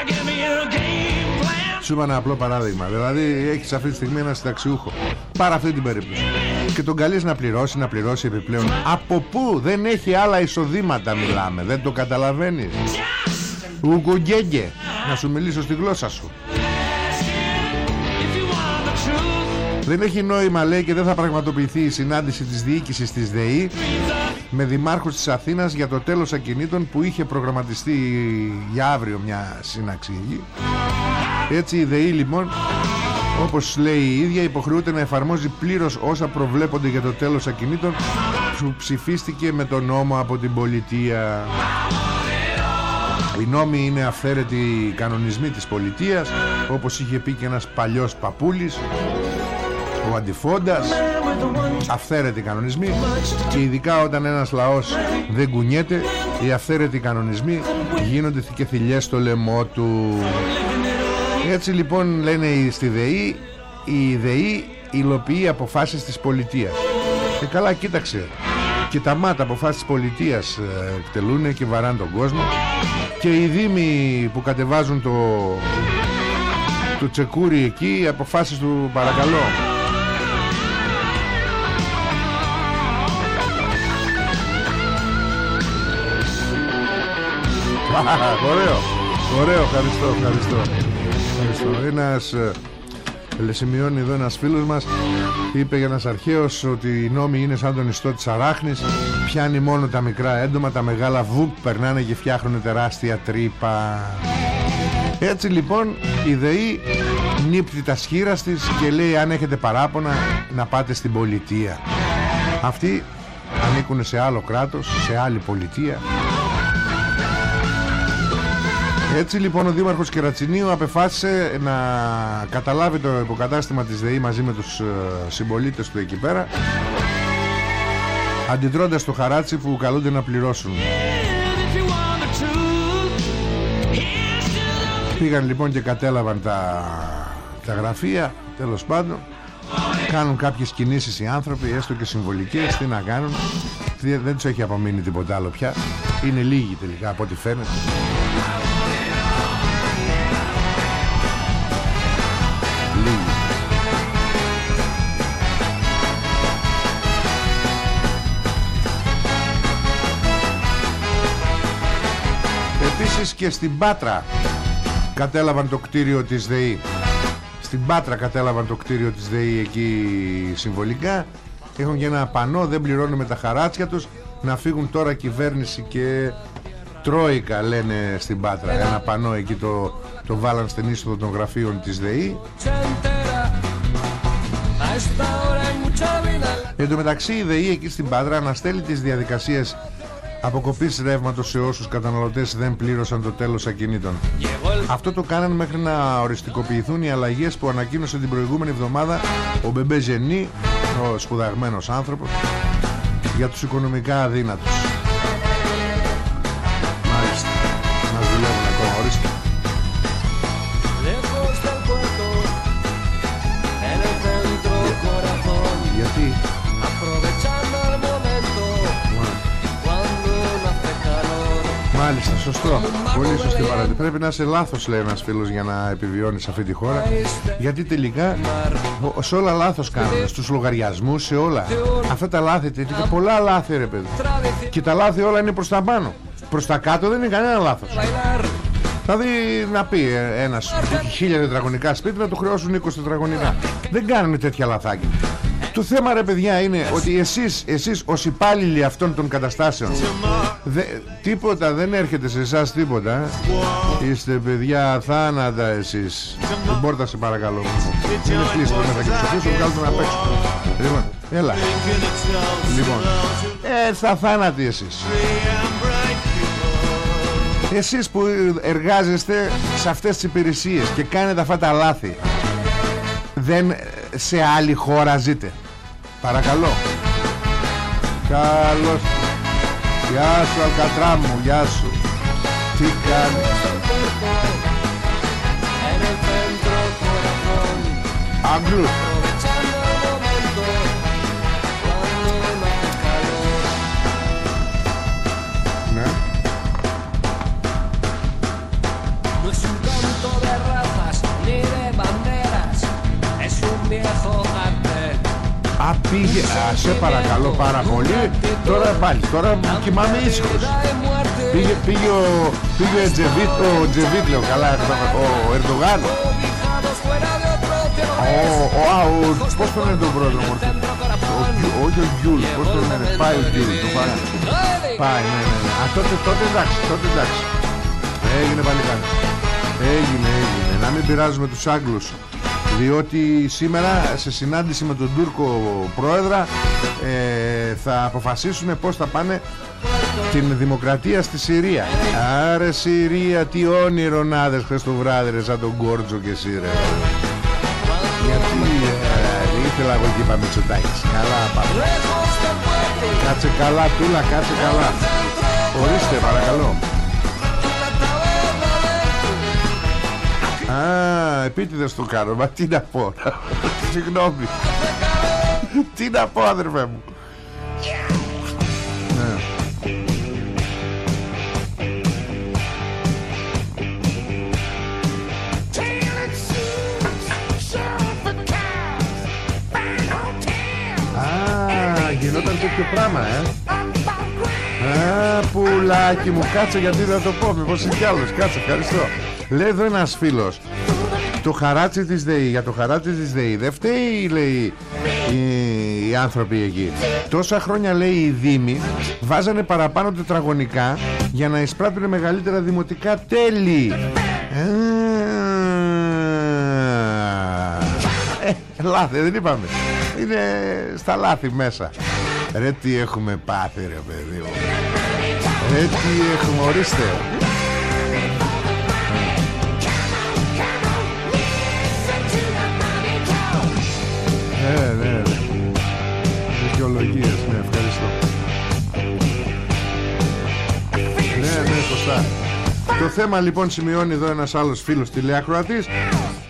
Σου είπα ένα απλό παράδειγμα. Δηλαδή έχεις αυτή τη στιγμή ένα συνταξιούχο. Πάρα αυτή την περίπτωση. Και τον καλείς να πληρώσει να πληρώσει επιπλέον. Από πού; Δεν έχει άλλα εισοδήματα μιλάμε. Δεν το καταλαβαίνεις Ουκουγκέγκε να σου μιλήσω στη γλώσσα σου Δεν έχει νόημα λέει και δεν θα πραγματοποιηθεί η συνάντηση της διοίκησης της ΔΕΗ με δημάρχους της Αθήνας για το τέλος ακινήτων που είχε προγραμματιστεί για αύριο μια σύναξη Έτσι η ΔΕΗ λοιπόν όπως λέει η ίδια υποχρεούται να εφαρμόζει πλήρως όσα προβλέπονται για το τέλος ακινήτων που ψηφίστηκε με τον νόμο από την πολιτεία. Οι νόμοι είναι αυθαίρετοι κανονισμοί της πολιτείας όπως είχε πει και ένας παλιός παπούλης ο αντιφόντας. Αυθαίρετοι κανονισμοί και ειδικά όταν ένας λαός δεν κουνιέται οι αυθαίρετοι κανονισμοί γίνονται και θηλιές στο λαιμό του. Έτσι λοιπόν λένε στη ΔΕΗ η ΔΕΗ υλοποιεί αποφάσεις της πολιτείας. Και καλά κοίταξε και τα μάτα αποφάσεις της πολιτείας ε, εκτελούν και βαράνε τον κόσμο. Και οι δήμοι που κατεβάζουν το, το τσεκούρι εκεί αποφάσεις του παρακαλώ. Ωραίο. Ωραίο ευχαριστώ Ευχαριστώ, ευχαριστώ. Ένας ε, Σημειώνει εδώ ένας φίλος μας. Είπε για ένας αρχαίος ότι οι νόμοι είναι σαν τον ιστό της αράχνης. Πιάνει μόνο τα μικρά έντομα Τα μεγάλα βουπ περνάνε και φτιάχνουν τεράστια τρύπα. Έτσι λοιπόν η ΔΕΗ νύπτει τα σχήρα της Και λέει αν έχετε παράπονα να πάτε στην πολιτεία. Αυτοί ανήκουν σε άλλο κράτος Σε άλλη πολιτεία έτσι λοιπόν ο Δήμαρχος Κερατσινίου απεφάσισε να καταλάβει το υποκατάστημα της ΔΕΗ μαζί με τους ε, συμπολίτες του εκεί πέρα αντιτρώντας το χαράτσι που καλούνται να πληρώσουν. Πήγαν λοιπόν και κατέλαβαν τα, τα γραφεία τέλος πάντων. Κάνουν κάποιες κινήσεις οι άνθρωποι έστω και συμβολικές τι να κάνουν. Δεν τους έχει απομείνει τίποτα άλλο πια. Είναι λίγοι τελικά από ό,τι φαίνεται και στην Πάτρα κατέλαβαν το κτίριο της ΔΕΗ. Στην Πάτρα κατέλαβαν το κτίριο της ΔΕΗ εκεί συμβολικά. Έχουν και ένα πανό, δεν πληρώνουν με τα χαράτσια τους. Να φύγουν τώρα κυβέρνηση και Τρόικα λένε στην Πάτρα. Ένα πανό εκεί το, το βάλαν στην είσοδο των γραφείων της ΔΕΗ. Εν τω μεταξύ η ΔΕΗ εκεί στην Πάτρα αναστέλει τις διαδικασίες αποκοπής ρεύματος σε όσους καταναλωτές δεν πλήρωσαν το τέλος ακινήτων. Αυτό το κάνανε μέχρι να οριστικοποιηθούν οι αλλαγές που ανακοίνωσε την προηγούμενη εβδομάδα ο Μπεμπέ Ζενή, ο σπουδαγμένος άνθρωπος, για τους οικονομικά αδύνατους. Μάλιστα, σωστό. Πολύ σωστή παράδειγμα. Πρέπει να είσαι λάθος, λέει ένας φίλος, για να επιβιώνεις αυτή τη χώρα. Γιατί τελικά σε όλα λάθος κάνουν. Στους λογαριασμούς, σε όλα. Αυτά τα λάθη, τελικά πολλά λάθη, ρε παιδί. Και τα λάθη όλα είναι προς τα πάνω. Προς τα κάτω δεν είναι κανένα λάθος. Δηλαδή να πει ε, ένας χίλια τετραγωνικά σπίτι να του χρεώσουν 20 τετραγωνικά. Δεν κάνουν τέτοια λαθάκια. Το θέμα ρε παιδιά είναι ότι εσείς, εσείς ως υπάλληλοι αυτών των καταστάσεων δε, τίποτα δεν έρχεται σε εσάς τίποτα. Είστε παιδιά θάνατα εσείς. Την πόρτα σε παρακαλώ. Είναι κλείσει το μέσα και τους αφήσω βγάλετε να παίξω Λοιπόν, έλα. Λοιπόν, ε, θα θάνατοι εσείς. Εσείς που εργάζεστε σε αυτές τις υπηρεσίες και κάνετε αυτά τα λάθη δεν σε άλλη χώρα ζείτε Παρακαλώ Καλώς Γεια σου Αλκατρά μου Γεια σου Τι κάνεις Αγγλούς Α, πήγε, α, σε παρακαλώ πάρα πολύ. Τώρα πάλι, τώρα κοιμάμαι ήσυχος. Πήγε, πήγε ο, πήγε ο Τζεβίτ, ο Τζεβίτ λέω. Καλά, ο Ερντογάν. Ο, ο, α, ο, πώς τον είναι τον πρόεδρο μου όχι ο Γιούλ, πώς τον είναι, πάει ο Γιούλ, το πάει. Πάει, ναι, ναι, ναι, α, τότε, τότε εντάξει, τότε εντάξει. Έγινε πάλι κάτι Έγινε, έγινε, να μην πειράζουμε τους Άγγλους διότι σήμερα σε συνάντηση με τον Τούρκο Πρόεδρα ε, θα αποφασίσουν πως θα πάνε την δημοκρατία στη Συρία. Άρε Συρία τι όνειρο να δες χθες το βράδυ ρε σαν τον Κόρτζο και εσύ ρε. Γιατί ε, ήθελα εγώ και είπα Μητσοτάκης. Καλά πάμε. Κάτσε καλά τούλα κάτσε καλά. Ορίστε παρακαλώ Α, επίτηδες το κάνω Μα τι να πω. Συγγνώμη. Τι να πω αδερφέ μου. Ναι. Α, γινόταν τέτοιο πράγμα, ε. Α, πουλάκι μου, κάτσε γιατί δεν το πω Μήπως είναι κι άλλος, κάτσε, ευχαριστώ Λέει εδώ ένας φίλος Το χαράτσι της ΔΕΗ Για το χαράτσι της ΔΕΗ Δεν φταίει λέει οι, οι άνθρωποι εκεί. Τόσα χρόνια λέει οι Δήμοι Βάζανε παραπάνω τετραγωνικά Για να εισπράττουν μεγαλύτερα δημοτικά τέλη ε, Λάθη δεν είπαμε. Είναι στα λάθη μέσα. Ρε τι έχουμε πάθει ρε παιδί Ρε τι έχουμε ορίστε Το θέμα λοιπόν σημειώνει εδώ ένας άλλος φίλος τηλεακροατής.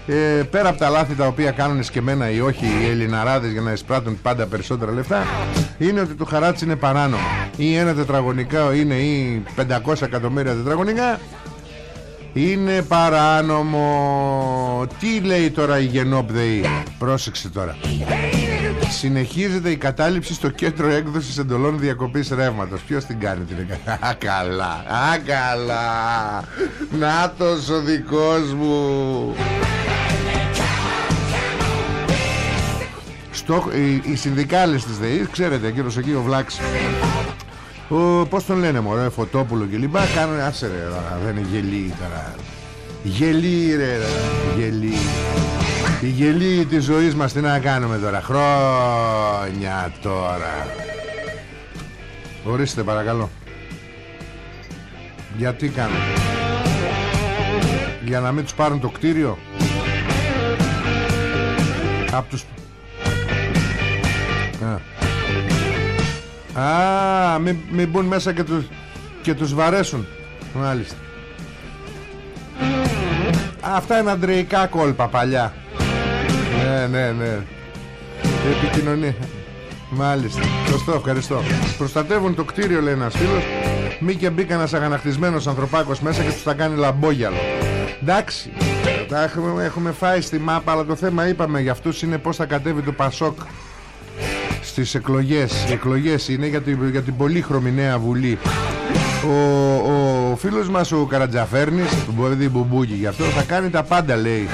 Ε, Πέρα από τα λάθη τα οποία κάνουν σκεμμένα ή όχι οι Ελληναράδες για να εισπράττουν πάντα περισσότερα λεφτά Είναι ότι το χαράτσι είναι παράνομο. Ή ένα τετραγωνικά είναι ή 500 εκατομμύρια τετραγωνικά είναι παράνομο. Τι λέει τώρα η Γενόπδεη Πρόσεξε τώρα Συνεχίζεται η κατάληψη στο κέντρο έκδοσης εντολών διακοπής ρεύματος. Ποιος την κάνει την έκανε. Α καλά. Α καλά. Νάτος ο δικός μου. Στο, οι, οι συνδικάλες της ΔΕΗ Ξέρετε εκείνος εκεί ο Βλάξης ο, Πώς τον λένε μωρέ Φωτόπουλο και λοιπά Κάνουν άσε ρε δεν είναι γελί τώρα. Γελί ρε, ρε Γελί Η γελί της ζωής μας τι να κάνουμε τώρα; Χρόνια τώρα. Ορίστε παρακαλώ. Γιατί κάνουμε; Για να μην τους πάρουν το κτίριο; Από τους Α, μην, μην μπουν μέσα και τους, και τους βαρέσουν. Μάλιστα. Αυτά είναι αντρεϊκά κόλπα παλιά Ναι, ναι, ναι. Επικοινωνία. Μάλιστα, σωστό, ευχαριστώ. Προστατεύουν το κτίριο λέει ένας φίλος. Μη και μπήκα ένας αγανακτισμένος ανθρωπάκος μέσα Και τους τα κάνει λαμπόγιαλο. Εντάξει. Τα έχουμε, έχουμε φάει στη μάπα Αλλά το θέμα είπαμε για αυτούς είναι πως θα κατέβει το Πασόκ Στις εκλογές. Οι εκλογές είναι για την, για την πολύχρωμη νέα βουλή. Ο, ο φίλος μας ο Καρατζαφέρνης Του μπορεί μπουμπούκι γι' αυτό Θα κάνει τα πάντα λέει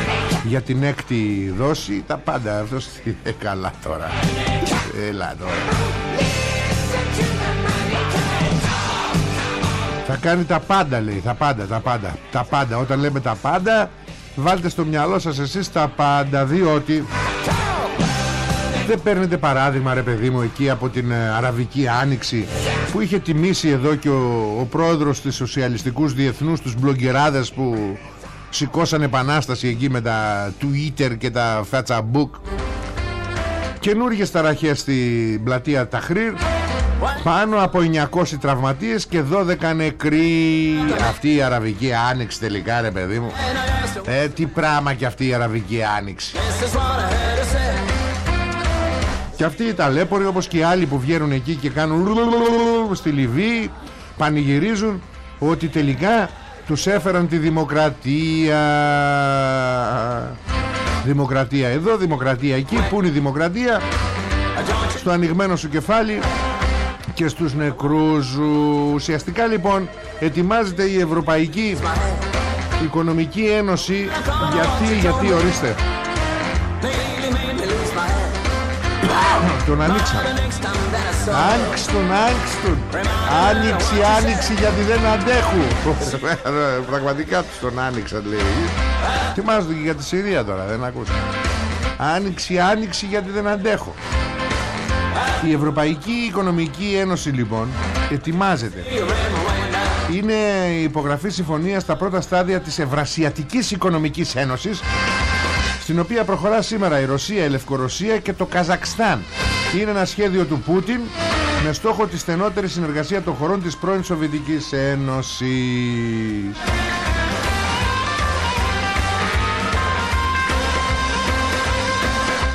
Για την έκτη δόση Τα πάντα Αυτός είναι καλά τώρα. Έλα τώρα. Θα κάνει τα πάντα λέει Τα πάντα τα πάντα Τα πάντα. Όταν λέμε τα πάντα Βάλτε στο μυαλό σας εσείς τα πάντα Διότι δεν παίρνετε παράδειγμα ρε παιδί μου εκεί από την ε, Αραβική Άνοιξη που είχε τιμήσει εδώ και ο, ο πρόεδρος της Σοσιαλιστικούς Διεθνούς τους μπλογκεράδες που σηκώσαν επανάσταση εκεί με τα Twitter και τα Facebook. Καινούργιες ταραχές στην πλατεία Ταχρήρ. Πάνω από 900 τραυματίες και 12 νεκροί. Αυτή η Αραβική Άνοιξη τελικά ρε παιδί μου. Ε τι πράγμα και αυτή η Αραβική Άνοιξη. Και αυτοί οι ταλέποροι όπως και οι άλλοι που βγαίνουν εκεί και κάνουν στη Λιβύη πανηγυρίζουν ότι τελικά τους έφεραν τη δημοκρατία. Δημοκρατία εδώ, δημοκρατία εκεί. Πού είναι η δημοκρατία; Στο ανοιγμένο σου κεφάλι Και στους νεκρούς Ουσιαστικά λοιπόν Ετοιμάζεται η Ευρωπαϊκή Οικονομική Ένωση. Γιατί, γιατί ορίστε. Τον ανοίξα Άνοιξε τον, άνοιξε τον Άνοιξη, άνοιξη γιατί δεν αντέχω [laughs] Πραγματικά τους τον άνοιξαν λέει. Θυμάζονται και για τη Συρία τώρα δεν ακούσα Άνοιξη, άνοιξη γιατί δεν αντέχω Η Ευρωπαϊκή Οικονομική Ένωση λοιπόν Ετοιμάζεται. Είναι η υπογραφή συμφωνία στα πρώτα στάδια της Ευρασιατικής Οικονομικής Ένωσης στην οποία προχωρά σήμερα η Ρωσία, η Λευκορωσία και το Καζακστάν. Είναι ένα σχέδιο του Πούτιν με στόχο τη στενότερη συνεργασία των χωρών της πρώην Σοβιετικής Ένωσης.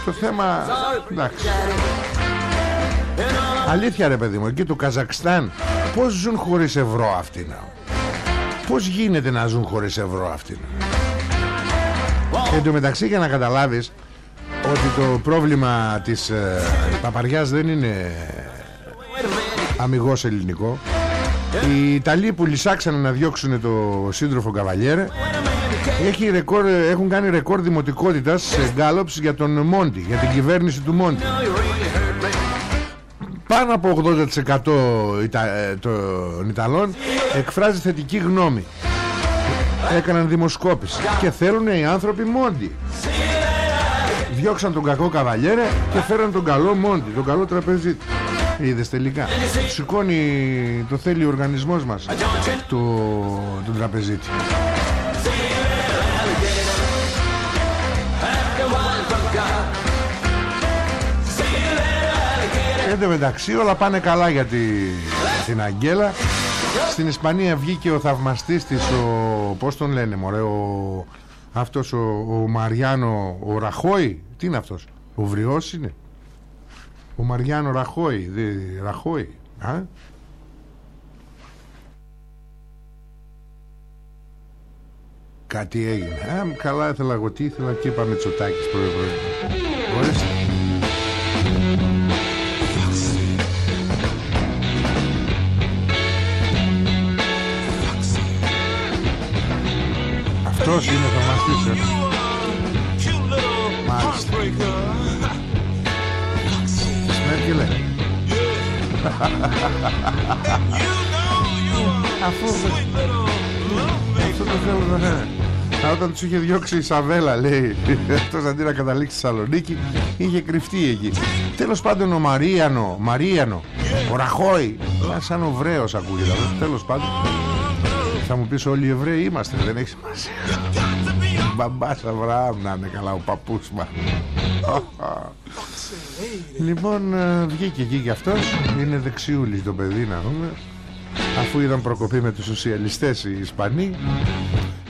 Το θέμα... Εντάξει. Αλήθεια ρε παιδί μου, εκεί το Καζακστάν Πώς ζουν χωρίς ευρώ αυτοί να; Πώς γίνεται να ζουν χωρίς ευρώ αυτοί Εν τω μεταξύ για να καταλάβεις Ότι το πρόβλημα της ε, παπαριάς δεν είναι αμυγός ελληνικό. Οι Ιταλοί που λυσάξανε να διώξουν το σύντροφο Καβαλιέρε έχει ρεκόρ, έχουν κάνει ρεκόρ δημοτικότητας σε γκάλοψ για τον Μόντι Για την κυβέρνηση του Μόντι. Πάνω από 80% ε, των Ιταλών εκφράζει θετική γνώμη. Έκαναν δημοσκόπηση και θέλουν οι άνθρωποι Μόντι διώξαν τον κακό καβαλιέρε και φέραν τον καλό Μόντι τον καλό τραπεζίτη. Είδες τελικά. Σηκώνει το θέλει ο οργανισμός μας το, τον τραπεζίτη. Εν μεταξύ όλα πάνε καλά για, την Αγγέλα. Στην Ισπανία βγήκε ο θαυμαστής της ο, Πώς τον λένε μωρέ ο, Αυτός ο, ο Μαριάνο Ο Ραχώη Τι είναι αυτός Ο Βριός είναι. Ο Μαριάνο Ραχώη δε, Ραχώη Α; Κάτι έγινε Α, Καλά ήθελα εγώ τι ήθελα και είπα Μητσοτάκης πρωί πρωί Ορίστε Αυτός είναι θαυμαστής Μάλιστα. Μέρκελε. Αφού Αυτό το θέλω να όταν τους είχε διώξει η Σαβέλα λέει αυτός αντί να καταλήξει στη Σαλονίκη είχε κρυφτεί εκεί. Τέλος πάντων ο Μαρίανο Μαρίανο ο Ραχώη σαν ο Βρέος ακούγεται τέλος πάντων θα μου πεις όλοι οι Εβραίοι είμαστε δεν έχεις σημασία. Μπαμπάς Αβραάμ να είναι καλά ο παππούς μας. Λοιπόν ε, βγήκε εκεί κι αυτός. Είναι δεξιούλης το παιδί να δούμε. Αφού είδαν προκοπή με τους σοσιαλιστές οι Ισπανοί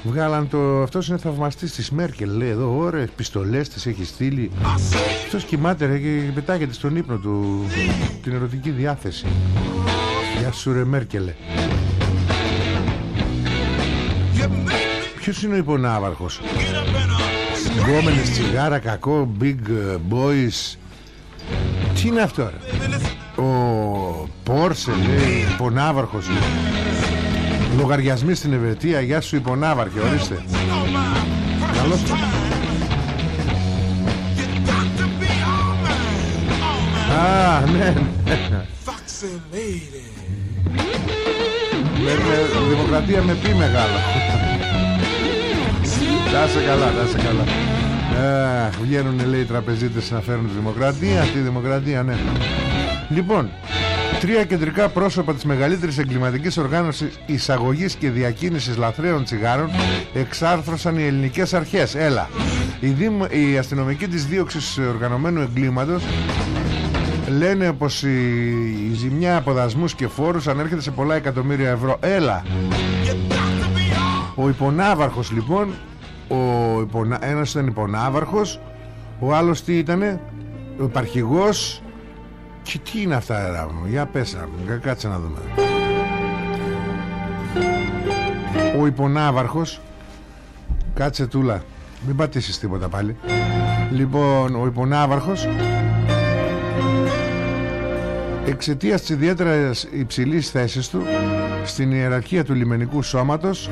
Βγάλαν το... Αυτός είναι θαυμαστής της Μέρκελ Λέει εδώ ώρες πιστολές της έχει στείλει Αυτός κοιμάται και πετάγεται στον ύπνο του Την ερωτική διάθεση. Γεια σου ρε Μέρκελε Ποιος είναι ο υπονάβαρχος; Γκόμενες τσιγάρα κακό Big boys. Τι είναι αυτό ρε; Ο Πόρσε λέει Υπονάβαρχος. Λογαριασμοί στην Ευετία Γεια σου υπονάβαρχε ορίστε. Καλώς Α ναι με, με, Δημοκρατία με πει μεγάλα Να σε καλά, να σε καλά ε, Βγαίνουν λέει οι τραπεζίτες να φέρουν τη δημοκρατία Αυτή η δημοκρατία ναι Λοιπόν Τρία κεντρικά πρόσωπα της μεγαλύτερης εγκληματικής οργάνωσης εισαγωγής και διακίνησης λαθρέων τσιγάρων εξάρθρωσαν οι ελληνικές αρχές. Έλα. Η, Δήμο, η αστυνομική της δίωξης οργανωμένου εγκλήματος λένε πως η, η ζημιά από δασμούς και φόρους ανέρχεται σε πολλά εκατομμύρια ευρώ. Έλα. Ο υπονάβαρχος λοιπόν, ο υπονα... ένας ήταν υπονάβαρχος, ο άλλος τι ήτανε, ο υπαρχηγός. Και τι είναι αυτά ρε μου Για πες ρε Κάτσε να δούμε. Ο υπονάβαρχος Κάτσε τούλα Μην πατήσεις τίποτα πάλι. Λοιπόν ο υπονάβαρχος Εξαιτίας της ιδιαίτερας υψηλής θέσης του Στην ιεραρχία του λιμενικού σώματος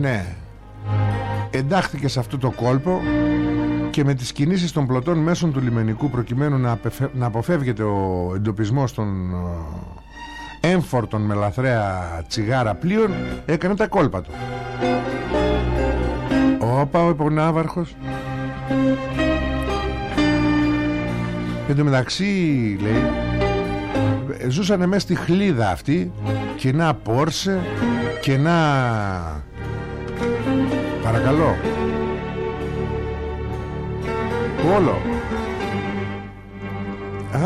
Ναι. Εντάχθηκε σε αυτό το κόλπο και με τις κινήσεις των πλωτών μέσων του λιμενικού προκειμένου να, να αποφεύγεται ο εντοπισμός των ε, έμφορτων με λαθρέα τσιγάρα πλοίων έκανε τα κόλπα του. Όπα ο υπονάβαρχος. Εν τω μεταξύ λέει Ζούσανε μέσα στη χλίδα αυτή Και να Πόρσε Και να Παρακαλώ. Όλο.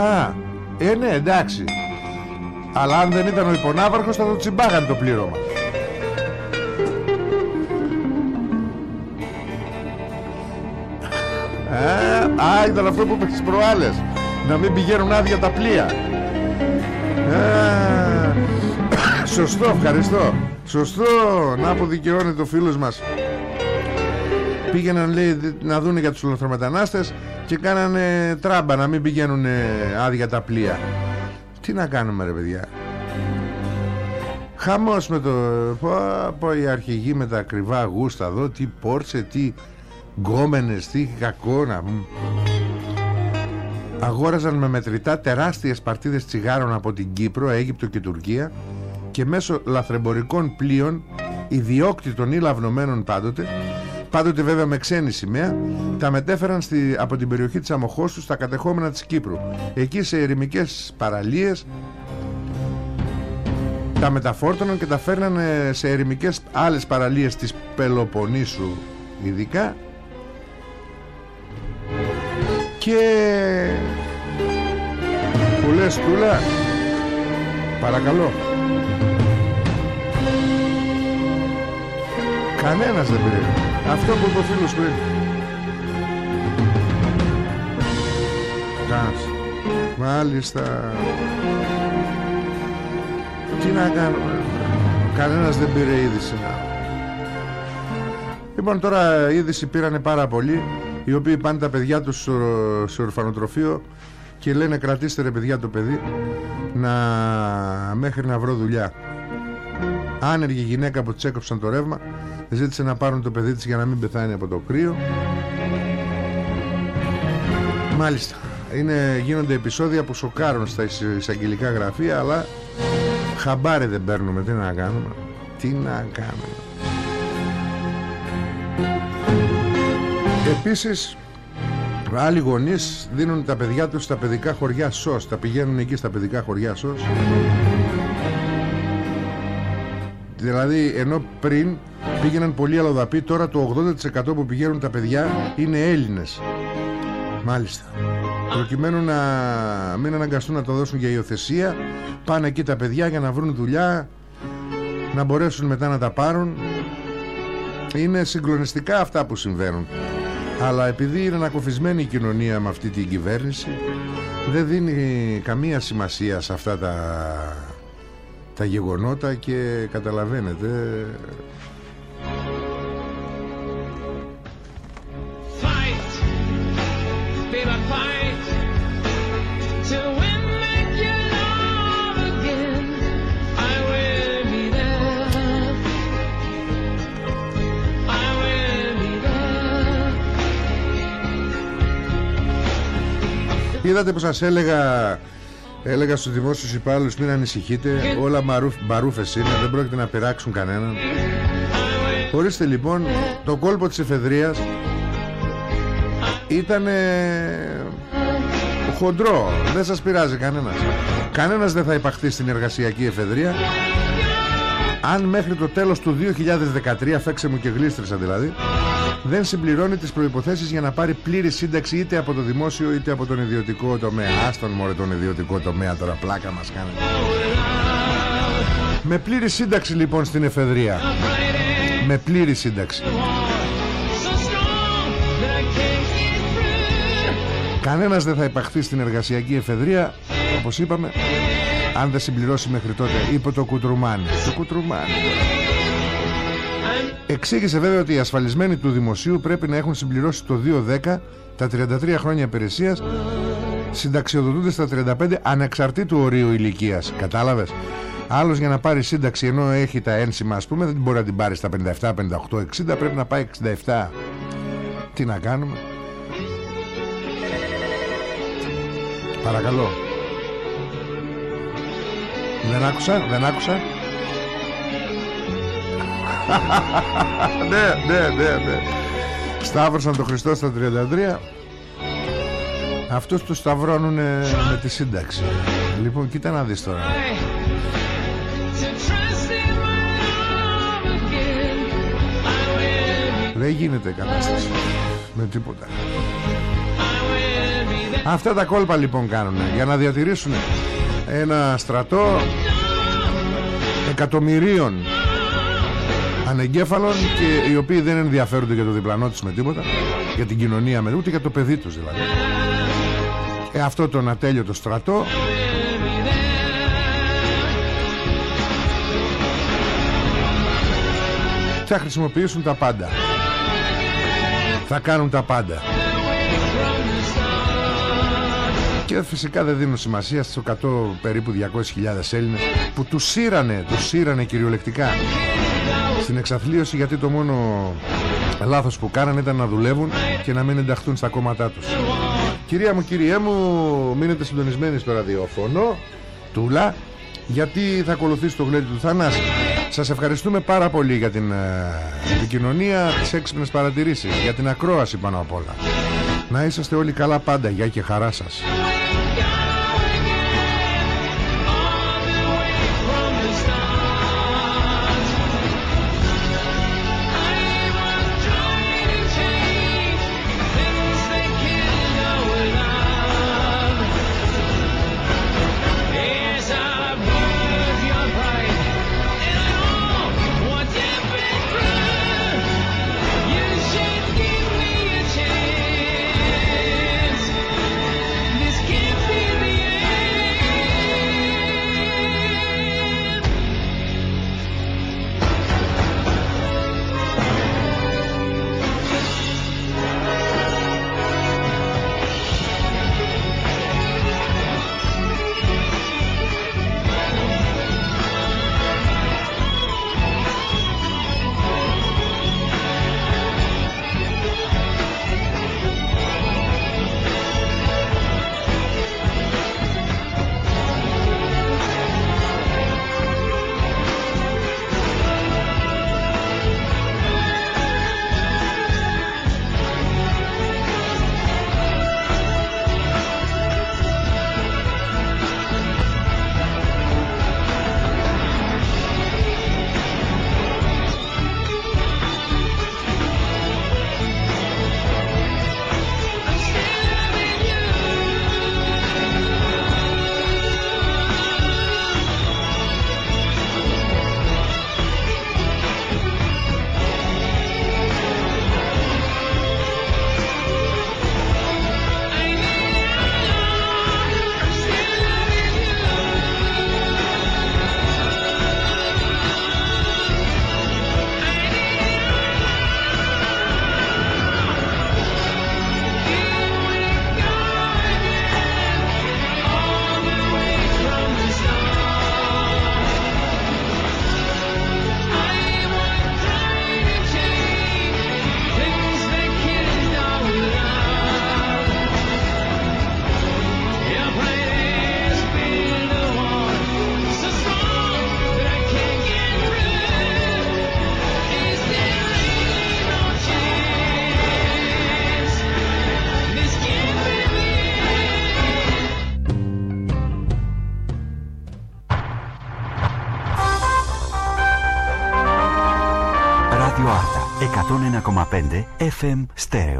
Α, ε ναι εντάξει. Αλλά αν δεν ήταν ο υπονάβαρχος θα το τσιμπάγαν το πλήρωμα. Α, α, ήταν αυτό που είπε τις προάλλες. Να μην πηγαίνουν άδεια τα πλοία. Α, [coughs] Σωστό, ευχαριστώ Σωστό, να αποδικαιώνει το φίλος μας. Πήγαιναν λέει να δούνε για τους λαθρομετανάστες Και κάνανε τράμπα να μην πηγαίνουν άδεια τα πλοία. Τι να κάνουμε ρε παιδιά. Χαμός με το πω, πω η αρχηγοί με τα ακριβά γούστα εδώ Τι πόρτσε, τι γκόμενες, τι κακό να Αγόραζαν με μετρητά τεράστιες παρτίδες τσιγάρων από την Κύπρο, Αίγυπτο και Τουρκία και μέσω λαθρεμπορικών πλοίων ιδιόκτητων ή λαυνομένων πάντοτε πάντοτε βέβαια με ξένη σημαία, τα μετέφεραν στη, από την περιοχή της Αμοχώστου στα κατεχόμενα της Κύπρου. Εκεί σε ερημικές παραλίες τα μεταφόρτωναν και τα φέρνανε σε ερημικές άλλες παραλίες της Πελοποννήσου ειδικά και που λες τούλα παρακαλώ κανένας δεν πήρε αυτό που είπε ο φίλος πριν. Κάς. Μάλιστα. Τι να κάνουμε. Κανένας δεν πήρε είδηση να. Λοιπόν τώρα είδηση πήρανε πάρα πολύ οι οποίοι πάνε τα παιδιά τους σε ορφανοτροφείο και λένε κρατήστε ρε παιδιά το παιδί να... μέχρι να βρω δουλειά άνεργη γυναίκα που τσέκοψαν το ρεύμα Ζήτησε να πάρουν το παιδί της για να μην πεθάνει από το κρύο. Μάλιστα. Είναι, γίνονται επεισόδια που σοκάρουν στα εισαγγελικά γραφεία, αλλά χαμπάρι δεν παίρνουμε. Τι να κάνουμε; Τι να κάνουμε; Επίσης, άλλοι γονείς δίνουν τα παιδιά τους στα παιδικά χωριά ΣΟΣ. Τα πηγαίνουν εκεί στα παιδικά χωριά ΣΟΣ. Δηλαδή ενώ πριν πήγαιναν πολλοί αλλοδαποί Τώρα το 80% που πηγαίνουν τα παιδιά είναι Έλληνες. Μάλιστα. Προκειμένου να μην αναγκαστούν να το δώσουν για υιοθεσία Πάνε εκεί τα παιδιά για να βρουν δουλειά Να μπορέσουν μετά να τα πάρουν. Είναι συγκλονιστικά αυτά που συμβαίνουν. Αλλά επειδή είναι ανακοφισμένη η κοινωνία με αυτή την κυβέρνηση δεν δίνει καμία σημασία σε αυτά τα, τα γεγονότα και καταλαβαίνετε. Είδατε που σας έλεγα Έλεγα στους δημόσιους υπάλληλους μην ανησυχείτε Όλα μαρούφ, μπαρούφες είναι Δεν πρόκειται να πειράξουν κανέναν. Ορίστε λοιπόν Το κόλπο της εφεδρείας Ήταν Χοντρό Δεν σας πειράζει κανένας. Κανένας δεν θα υπαχθεί στην εργασιακή εφεδρεία Αν μέχρι το τέλος του 2013 Φέξε μου και γλίστρισα δηλαδή δεν συμπληρώνει τις προϋποθέσεις για να πάρει πλήρη σύνταξη είτε από το δημόσιο είτε από τον ιδιωτικό τομέα. Άστον μωρέ τον ιδιωτικό τομέα τώρα πλάκα μας κάνει. Με πλήρη σύνταξη λοιπόν στην εφεδρεία. Με πλήρη σύνταξη. Κανένας δεν θα υπαχθεί στην εργασιακή εφεδρεία όπως είπαμε αν δεν συμπληρώσει μέχρι τότε είπε το κουτρουμάνι. Το κουτρουμάνι. Εξήγησε βέβαια ότι οι ασφαλισμένοι του δημοσίου πρέπει να έχουν συμπληρώσει το 2-10 τα 33 χρόνια υπηρεσίας συνταξιοδοτούνται στα 35 ανεξαρτήτου ορίου ηλικίας. Κατάλαβες; Άλλος για να πάρει σύνταξη ενώ έχει τα ένσημα ας πούμε δεν μπορεί να την πάρει στα 57, 58, 60 πρέπει να πάει 67. Τι να κάνουμε; Παρακαλώ. Δεν άκουσα, δεν άκουσα. ναι, ναι, ναι, ναι. Σταύρωσαν τον Χριστό στα 33 Αυτούς τους σταυρώνουν με τη σύνταξη. Λοιπόν κοίτα να δεις τώρα. Δεν γίνεται κατάσταση Με τίποτα. Αυτά τα κόλπα λοιπόν κάνουν Για να διατηρήσουν Ένα στρατό Εκατομμυρίων ανεγκέφαλων και οι οποίοι δεν ενδιαφέρονται για το διπλανό τους με τίποτα για την κοινωνία με ούτε για το παιδί τους δηλαδή. Ε, αυτό τον ατέλειωτο στρατό θα χρησιμοποιήσουν τα πάντα. Θα κάνουν τα πάντα και φυσικά δεν δίνουν σημασία στους 100 περίπου 200.000 Έλληνες που τους σύρανε, τους σύρανε κυριολεκτικά. Στην εξαθλίωση γιατί το μόνο λάθος που κάνανε ήταν να δουλεύουν και να μην ενταχθούν στα κόμματά τους. Κυρία μου, κυριέ μου, μείνετε συντονισμένοι στο ραδιόφωνο. Τούλα, γιατί θα ακολουθήσει το γλέντι του Θανάση. Σας ευχαριστούμε πάρα πολύ για την ε, επικοινωνία, τις έξυπνες παρατηρήσεις Για την ακρόαση πάνω απ' όλα. Να είσαστε όλοι καλά πάντα, γεια και χαρά σας FM Στέρεο.